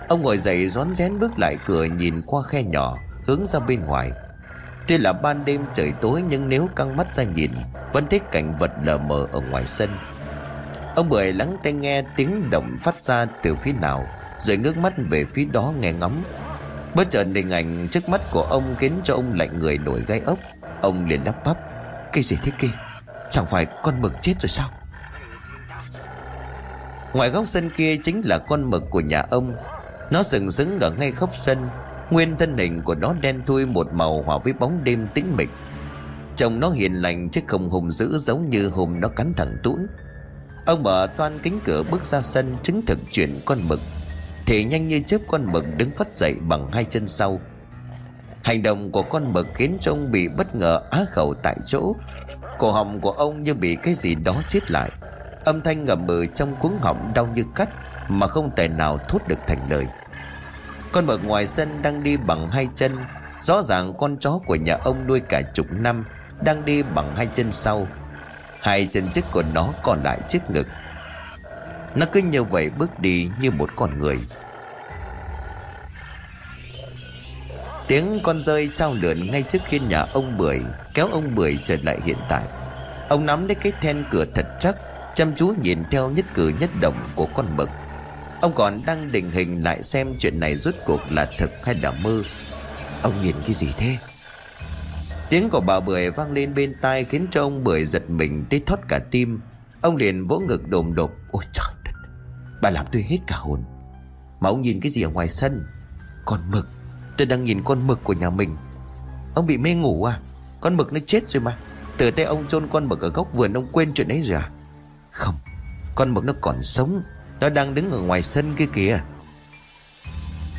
Ông ngồi dậy rón rén bước lại cửa nhìn qua khe nhỏ, Hướng ra bên ngoài. Tuy là ban đêm trời tối nhưng nếu căng mắt ra nhìn, Vẫn thấy cảnh vật lờ mờ ở ngoài sân. Ông bưởi lắng tai nghe tiếng động phát ra từ phía nào, Rồi ngước mắt về phía đó nghe ngóng. Bất chợt hình ảnh trước mắt của ông khiến cho ông lạnh người nổi gai ốc. Ông liền lắp bắp. Cái gì thế kia? Chẳng phải con mực chết rồi sao? Ngoài góc sân kia chính là con mực của nhà ông. Nó sừng sững ở ngay góc sân. Nguyên thân hình của nó đen thui một màu hòa với bóng đêm tĩnh mịch. Chồng nó hiền lành chứ không hùng dữ giống như hùng nó cắn thằng tũn. Ông mở toan cánh cửa bước ra sân, chứng thực chuyện con mực. Thì nhanh như chớp con mực đứng phát dậy bằng hai chân sau. Hành động của con mực khiến cho ông bị bất ngờ á khẩu tại chỗ. Cổ họng của ông như bị cái gì đó siết lại. Âm thanh ngầm mừ trong cuống họng đau như cắt, Mà không thể nào thốt được thành lời. Con mực ngoài sân đang đi bằng hai chân. Rõ ràng con chó của nhà ông nuôi cả chục năm, Đang đi bằng hai chân sau. Hai chân trước của nó còn lại trước ngực. Nó cứ như vậy bước đi như một con người. Tiếng con rơi trao lượn ngay trước khi nhà ông Bưởi, Kéo ông Bưởi trở lại hiện tại. Ông nắm lấy cái then cửa thật chắc, Chăm chú nhìn theo nhất cử nhất động của con mực. Ông còn đang định hình lại xem chuyện này rốt cuộc là thật hay là mơ. Ông nhìn cái gì thế? Tiếng của bà Bưởi vang lên bên tai Khiến cho ông Bưởi giật mình tới thoát cả tim. Ông liền vỗ ngực đồm đột Ôi trời đất, Bà làm tôi hết cả hồn. Mà ông nhìn cái gì ở ngoài sân? Con mực. Tôi đang nhìn con mực của nhà mình. Ông bị mê ngủ à? Con mực nó chết rồi mà. Từ tay ông chôn con mực ở góc vườn, Ông quên chuyện ấy rồi à? Không, Con mực nó còn sống. Nó đang đứng ở ngoài sân kia kìa.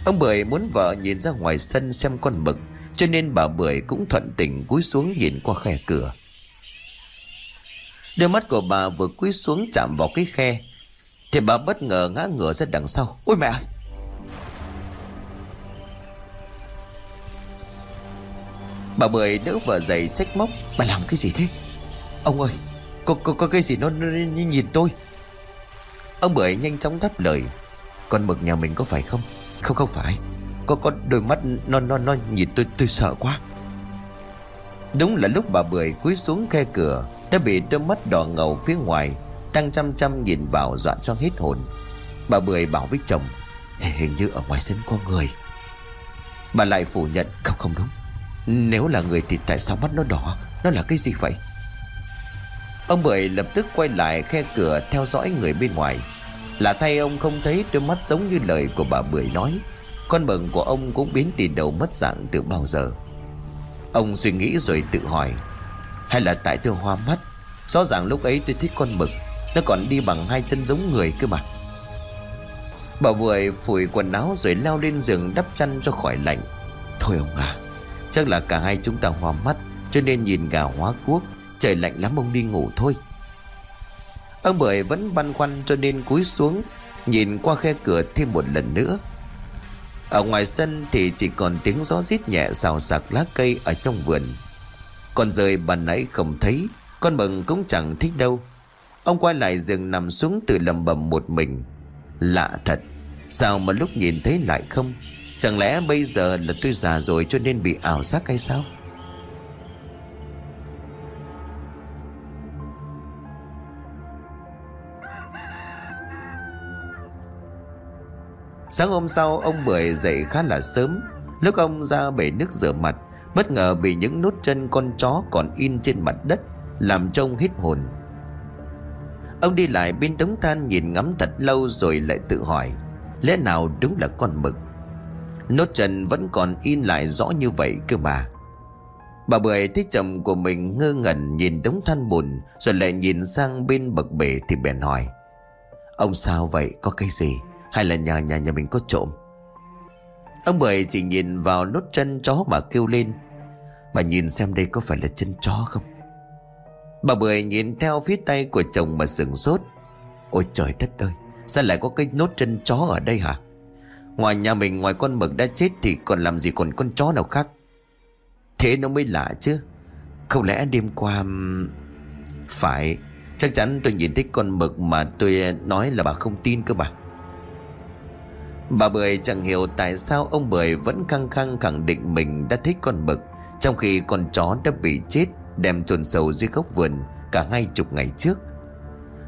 Ông Bưởi muốn vợ nhìn ra ngoài sân xem con mực, Cho nên bà Bưởi cũng thuận tình cúi xuống nhìn qua khe cửa. Đôi mắt của bà vừa cúi xuống chạm vào cái khe, Thì bà bất ngờ ngã ngửa ra đằng sau. Ôi mẹ ơi! Bà Bưởi đỡ vợ dậy trách móc Bà làm cái gì thế? Ông ơi Có, có, có cái gì nó, nó, nhìn tôi? Ông Bưởi nhanh chóng đáp lời. Con mực nhà mình có phải không? Không không phải. Có có đôi mắt nó nó nó nhìn tôi tôi sợ quá. Đúng là lúc bà Bưởi cúi xuống khe cửa Đã bị đôi mắt đỏ ngầu phía ngoài Đang chăm chăm nhìn vào dọa cho hết hồn. Bà Bưởi bảo với chồng Hình như ở ngoài sân có người. Bà lại phủ nhận Không không đúng nếu là người thì tại sao mắt nó đỏ? Nó là cái gì vậy? Ông Bưởi lập tức quay lại khe cửa Theo dõi người bên ngoài. Là thay ông không thấy đôi mắt giống như lời của bà Bưởi nói. Con mừng của ông cũng biến đi đầu mất dạng từ bao giờ. Ông suy nghĩ rồi tự hỏi, Hay là tại tôi hoa mắt? Rõ ràng lúc ấy tôi thích con mực, Nó còn đi bằng hai chân giống người cơ mà. Bà Bưởi phủi quần áo rồi leo lên giường đắp chăn cho khỏi lạnh. Thôi ông à Chắc là cả hai chúng ta hòa mắt, Cho nên nhìn gà hóa cuốc, Trời lạnh lắm, ông đi ngủ thôi. Ông Bưởi vẫn băn khoăn cho nên cúi xuống, Nhìn qua khe cửa thêm một lần nữa. Ở ngoài sân thì chỉ còn tiếng gió rít nhẹ xào xạc lá cây ở trong vườn. Còn rời bàn nãy không thấy, Con mừng cũng chẳng thích đâu. Ông quay lại giường nằm xuống từ lầm bầm một mình. Lạ thật, Sao mà lúc nhìn thấy lại không? Chẳng lẽ bây giờ là tôi già rồi cho nên bị ảo giác hay sao? Sáng hôm sau, ông Bưởi dậy khá là sớm. Lúc ông ra bể nước rửa mặt, Bất ngờ bị những nốt chân con chó còn in trên mặt đất, Làm trông hít hồn. Ông đi lại bên đống than nhìn ngắm thật lâu rồi lại tự hỏi, Lẽ nào đúng là con mực? Nốt trần vẫn còn in lại rõ như vậy cơ mà. Bà Bưởi thấy chồng của mình ngơ ngẩn nhìn đống than bùn, Rồi lại nhìn sang bên bậc bể thì bèn hỏi, Ông sao vậy? Có cái gì? Hay là nhà nhà nhà mình có trộm? Ông Bưởi chỉ nhìn vào nốt chân chó mà kêu lên, Bà nhìn xem đây có phải là chân chó không? Bà Bưởi nhìn theo phía tay của chồng mà sừng sốt, Ôi trời đất ơi, Sao lại có cái nốt chân chó ở đây hả? Ngoài nhà mình, ngoài con mực đã chết Thì còn làm gì còn con chó nào khác? Thế nó mới lạ chứ. Không lẽ đêm qua Phải. Chắc chắn tôi nhìn thấy con mực mà tôi ờ, nói là bà không tin cơ mà. Bà Bưởi chẳng hiểu tại sao ông Bưởi vẫn căng khăng khẳng định mình đã thích con mực, Trong khi con chó đã bị chết, đem chôn sâu dưới gốc vườn cả hai chục ngày trước.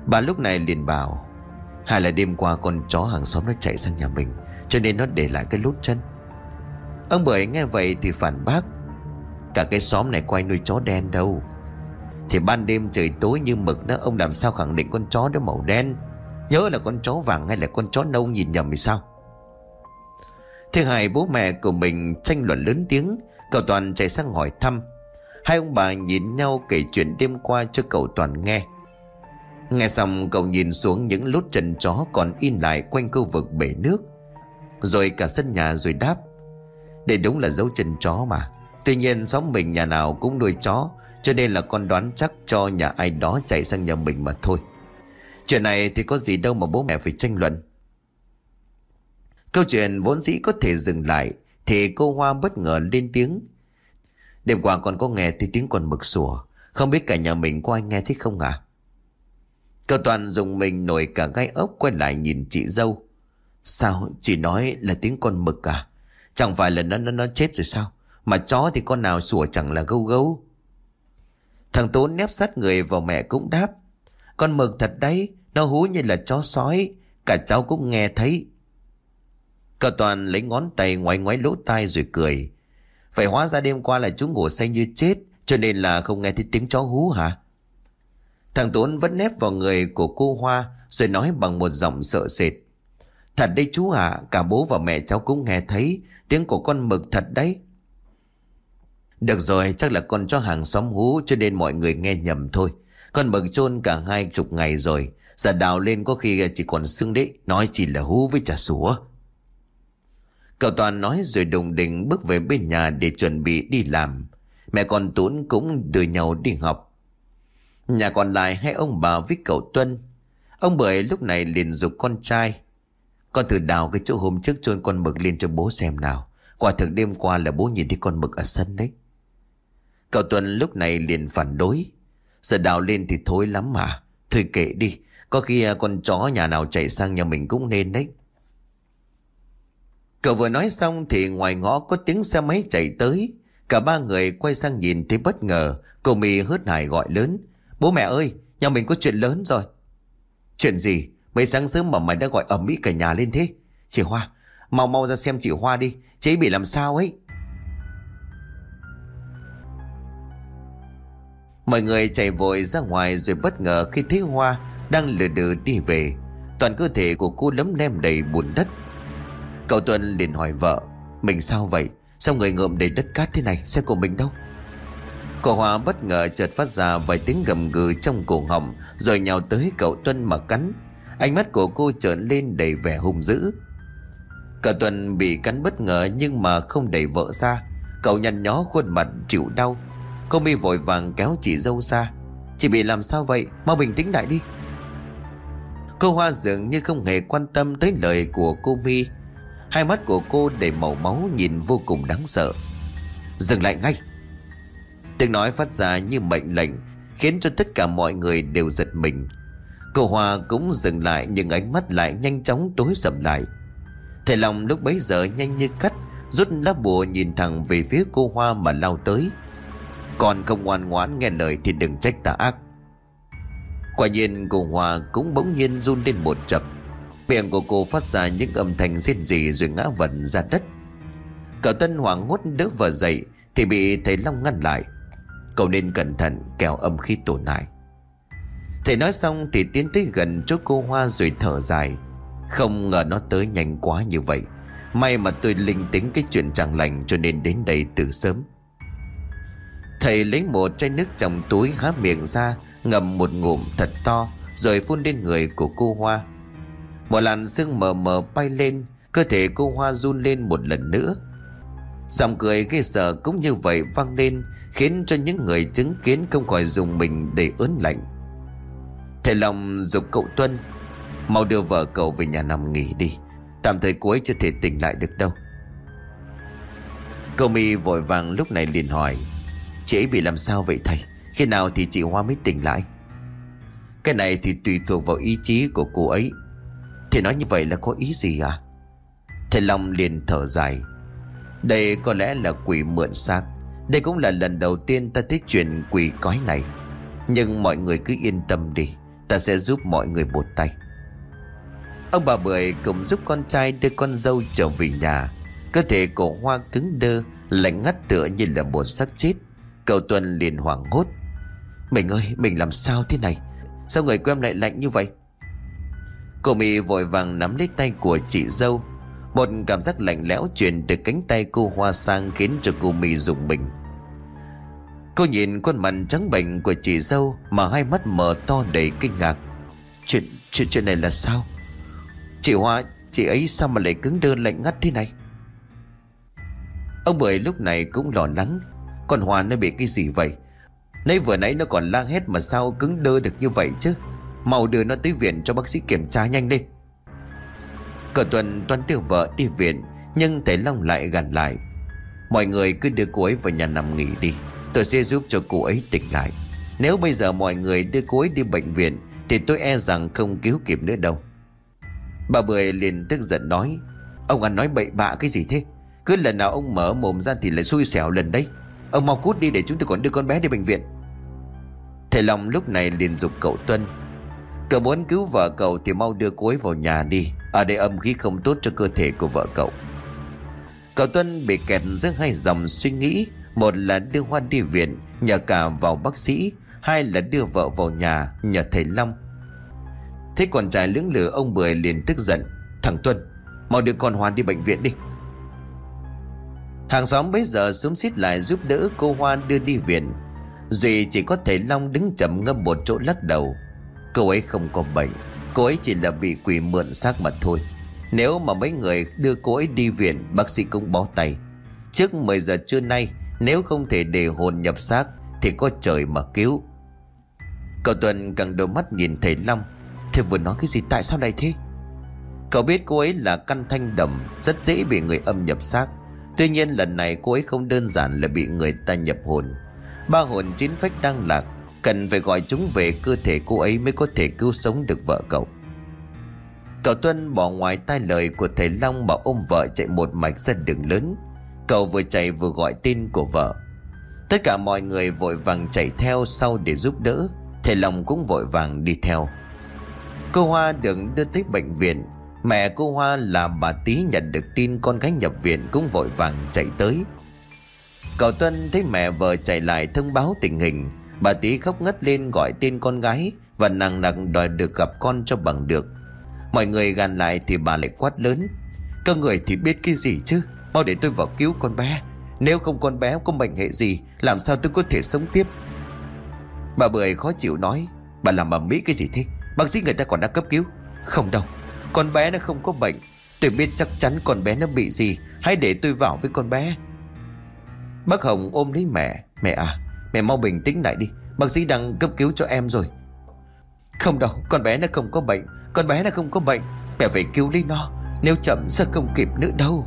Bà lúc này liền bảo, Hay là đêm qua con chó hàng xóm nó chạy sang nhà mình? Cho nên nó để lại cái lốt chân. Ông Bưởi nghe vậy thì phản bác, Cả cái xóm này quay nuôi chó đen đâu. Thì ban đêm trời tối như mực đó, Ông làm sao khẳng định con chó đó màu đen? Nhớ là con chó vàng hay là con chó nâu nhìn nhầm thì sao? Thế hai bố mẹ của mình tranh luận lớn tiếng, Cậu Toàn chạy sang hỏi thăm. Hai ông bà nhìn nhau kể chuyện đêm qua cho cậu Toàn nghe. Nghe xong, cậu nhìn xuống những lốt chân chó còn in lại quanh khu vực bể nước. Rồi cả sân nhà rồi đáp. Đây đúng là dấu chân chó mà. Tuy nhiên xóm mình nhà nào cũng nuôi chó, Cho nên là con đoán chắc cho nhà ai đó chạy sang nhà mình mà thôi. Chuyện này thì có gì đâu mà bố mẹ phải tranh luận. Câu chuyện vốn dĩ có thể dừng lại, Thì cô Hoa bất ngờ lên tiếng. Đêm qua còn có nghe thấy tiếng con mực sủa. Không biết cả nhà mình có ai nghe thấy không à Cậu Toàn dùng mình nổi cả gai ốc quay lại nhìn chị dâu. Sao? Chỉ nói là tiếng con mực à? Chẳng phải là nó nó nó chết rồi sao? Mà chó thì con nào sủa chẳng là gâu gâu Thằng Tốn nép sát người vào mẹ cũng đáp. Con mực thật đấy, Nó hú như là chó sói. Cả cháu cũng nghe thấy. Cả Toàn lấy ngón tay ngoái ngoái lỗ tai rồi cười. Vậy hóa ra đêm qua là chú ngủ say như chết, Cho nên là không nghe thấy tiếng chó hú hả? Thằng Tốn vẫn nép vào người của cô Hoa, Rồi nói bằng một giọng sợ sệt. Thật đấy chú ạ, Cả bố và mẹ cháu cũng nghe thấy, Tiếng của con mực thật đấy Được rồi, chắc là con cho hàng xóm hú Cho nên mọi người nghe nhầm thôi Con mực chôn cả hai chục ngày rồi, Giờ đào lên có khi chỉ còn xương đấy Nói chỉ là hú với trà sủa Cậu Toàn nói rồi đồng đình bước về bên nhà để chuẩn bị đi làm. Mẹ con Tuấn cũng đưa nhau đi học. Nhà còn lại hai ông bà với cậu Tuân. Ông Bưởi lúc này liền dục con trai. Con thử đào cái chỗ hôm trước chôn con mực lên cho bố xem nào. Quả thực đêm qua là bố nhìn thấy con mực ở sân đấy. Cậu Tuân lúc này liền phản đối. Giờ đào lên thì thối lắm mà. Thôi kệ đi. Có khi à, con chó nhà nào chạy sang nhà mình cũng nên đấy. Cậu vừa nói xong thì ngoài ngõ có tiếng xe máy chạy tới. Cả ba người quay sang nhìn thấy bất ngờ. cậu mì hớt hải gọi lớn. Bố mẹ ơi, nhà mình có chuyện lớn rồi. Chuyện gì? Mấy sáng sớm mà mày đã gọi ẩm mỹ cả nhà lên thế. Chị Hoa, mau mau ra xem chị Hoa đi. Chị ấy bị làm sao ấy. Mọi người chạy vội ra ngoài rồi bất ngờ khi thấy Hoa đang lừa đừ đi về. Toàn cơ thể của cô lấm lem đầy bùn đất. Cậu Tuân liền hỏi vợ Mình sao vậy Sao người ngợm đầy đất cát thế này Xe của mình đâu Cô Hoa bất ngờ chợt phát ra vài tiếng gầm gừ trong cổ họng Rồi nhào tới cậu Tuân mà cắn Ánh mắt của cô trợn lên đầy vẻ hung dữ. Cả tuần bị cắn bất ngờ nhưng mà không đẩy vợ ra. Cậu nhăn nhó khuôn mặt chịu đau. Cô mi vội vàng kéo chị dâu ra. Chị bị làm sao vậy? Mau bình tĩnh lại đi. Cô Hoa dường như không hề quan tâm tới lời của cô mi. Hai mắt của cô đầy màu máu nhìn vô cùng đáng sợ. Dừng lại ngay. Tiếng nói phát ra như mệnh lệnh, Khiến cho tất cả mọi người đều giật mình. Cô Hoa cũng dừng lại Nhưng ánh mắt lại nhanh chóng tối sầm lại. Thầy long lúc bấy giờ nhanh như cắt, Rút lá bùa nhìn thẳng về phía cô Hoa mà lao tới. Còn không ngoan ngoãn nghe lời thì đừng trách tà ác. Quả nhiên cô Hoa cũng bỗng nhiên run lên một chập. Miệng của cô phát ra những âm thanh rên rỉ rồi ngã vật ra đất. Cậu Tân hoảng hốt đỡ vợ dậy Thì bị thầy Long ngăn lại. Cậu nên cẩn thận kẻo âm khí tổn hại Thầy nói xong thì tiến tới gần chỗ cô Hoa rồi thở dài. Không ngờ nó tới nhanh quá như vậy. May mà tôi linh tính cái chuyện chẳng lành cho nên đến đây từ sớm. Thầy lấy một chai nước trong túi há miệng ra Ngầm một ngụm thật to, Rồi phun lên người của cô Hoa. Một làn sương mờ mờ bay lên, Cơ thể cô Hoa run lên một lần nữa. Giọng cười ghê sợ cũng như vậy vang lên, Khiến cho những người chứng kiến không khỏi dùng mình để ớn lạnh. Thầy lòng dục cậu Tuân. Mau đưa vợ cậu về nhà nằm nghỉ đi. Tạm thời cuối chưa thể tỉnh lại được đâu. Cậu mi vội vàng lúc này liền hỏi, Chị ấy bị làm sao vậy thầy? Khi nào thì chị Hoa mới tỉnh lại? Cái này thì tùy thuộc vào ý chí của cô ấy. Thầy nói như vậy là có ý gì à? Thầy Long liền thở dài, Đây có lẽ là quỷ mượn xác. Đây cũng là lần đầu tiên ta thấy chuyện quỷ cói này. Nhưng mọi người cứ yên tâm đi. Ta sẽ giúp mọi người một tay. Ông bà Bưởi cũng giúp con trai đưa con dâu trở về nhà. Cơ thể cổ hoa cứng đơ, Lạnh ngắt tựa như là một xác chết. Cậu Tuân liền hoảng hốt. Mình ơi, mình làm sao thế này? Sao người của em lại lạnh như vậy? Cô Mỹ vội vàng nắm lấy tay của chị dâu. Một cảm giác lạnh lẽo truyền từ cánh tay cô Hoa sang Khiến cho cô Mỹ dùng mình. Cô nhìn khuôn mặt trắng bệnh của chị dâu Mà hai mắt mở to đầy kinh ngạc. Chuyện chuyện chuyện này là sao? Chị Hoa, Chị ấy sao mà lại cứng đơ lạnh ngắt thế này? Ông Bưởi lúc này cũng lo lắng. Con Hoa nó bị cái gì vậy? Nãy vừa nãy nó còn la hét mà sao cứng đơ được như vậy chứ? Mau đưa nó tới viện cho bác sĩ kiểm tra nhanh đi. Cờ tuần toàn tiêu vợ đi viện, Nhưng thầy Long lại gằn lại. Mọi người cứ đưa cô ấy vào nhà nằm nghỉ đi. Tôi sẽ giúp cho cô ấy tỉnh lại. Nếu bây giờ mọi người đưa cô ấy đi bệnh viện, Thì tôi e rằng không cứu kịp nữa đâu. Bà Bưởi liền tức giận nói, Ông ăn nói bậy bạ cái gì thế? Cứ lần nào ông mở mồm ra thì lại xui xẻo lần đấy. Ông mau cút đi để chúng tôi còn đưa con bé đi bệnh viện. Thầy Long lúc này liền dục cậu Tuân, Cậu muốn cứu vợ cậu thì mau đưa cô ấy vào nhà đi, Ở đây âm khí không tốt cho cơ thể của vợ cậu. Cậu Tuân bị kẹt giữa hai dòng suy nghĩ một là đưa Hoan đi viện, Nhờ cả vào bác sĩ. Hai là đưa vợ vào nhà, Nhờ thầy Long. Thế còn trai lưỡng lửa ông Bưởi liền tức giận. Thằng Tuân, Mau đưa con Hoan đi bệnh viện đi. Hàng xóm bây giờ xuống xít lại giúp đỡ cô Hoan đưa đi viện. Duy chỉ có thầy Long đứng chậm ngâm một chỗ lắc đầu. Cô ấy không có bệnh, Cô ấy chỉ là bị quỷ mượn xác mà thôi. Nếu mà mấy người đưa cô ấy đi viện, Bác sĩ cũng bó tay. Trước 10 giờ trưa nay nếu không thể để hồn nhập xác, Thì có trời mà cứu. Cậu Tuần càng đôi mắt nhìn thầy Long. Thầy vừa nói cái gì, tại sao lại thế? Cậu biết cô ấy là căn thanh đầm, Rất dễ bị người âm nhập xác. Tuy nhiên lần này cô ấy không đơn giản là bị người ta nhập hồn. Ba hồn chín phách đang lạc, Cần phải gọi chúng về cơ thể cô ấy mới có thể cứu sống được vợ cậu. Cậu Tuân bỏ ngoài tai lời của thầy Long mà ôm vợ chạy một mạch ra đường lớn. Cậu vừa chạy vừa gọi tên của vợ. Tất cả mọi người vội vàng chạy theo sau để giúp đỡ, Thầy Long cũng vội vàng đi theo. Cô Hoa được đưa tới bệnh viện. Mẹ cô Hoa là bà Tý nhận được tin con gái nhập viện cũng vội vàng chạy tới. Cậu Tuân thấy mẹ vợ chạy lại thông báo tình hình. Bà Tý khóc ngất lên gọi tên con gái Và nặng nặng đòi được gặp con cho bằng được. Mọi người gàn lại thì bà lại quát lớn. Các người thì biết cái gì chứ? Mau để tôi vào cứu con bé. Nếu không con bé có bệnh hệ gì, Làm sao tôi có thể sống tiếp? Bà Bưởi khó chịu nói, Bà làm ầm mỹ cái gì thế? Bác sĩ người ta còn đang cấp cứu. Không đâu, Con bé nó không có bệnh. Tôi biết chắc chắn con bé nó bị gì. Hãy để tôi vào với con bé. Bác Hồng ôm lấy mẹ. Mẹ à Mẹ mau bình tĩnh lại đi. Bác sĩ đang cấp cứu cho em rồi. Không đâu, Con bé nó không có bệnh. Con bé nó không có bệnh. Mẹ phải cứu lấy nó. Nếu chậm sẽ không kịp nữa đâu.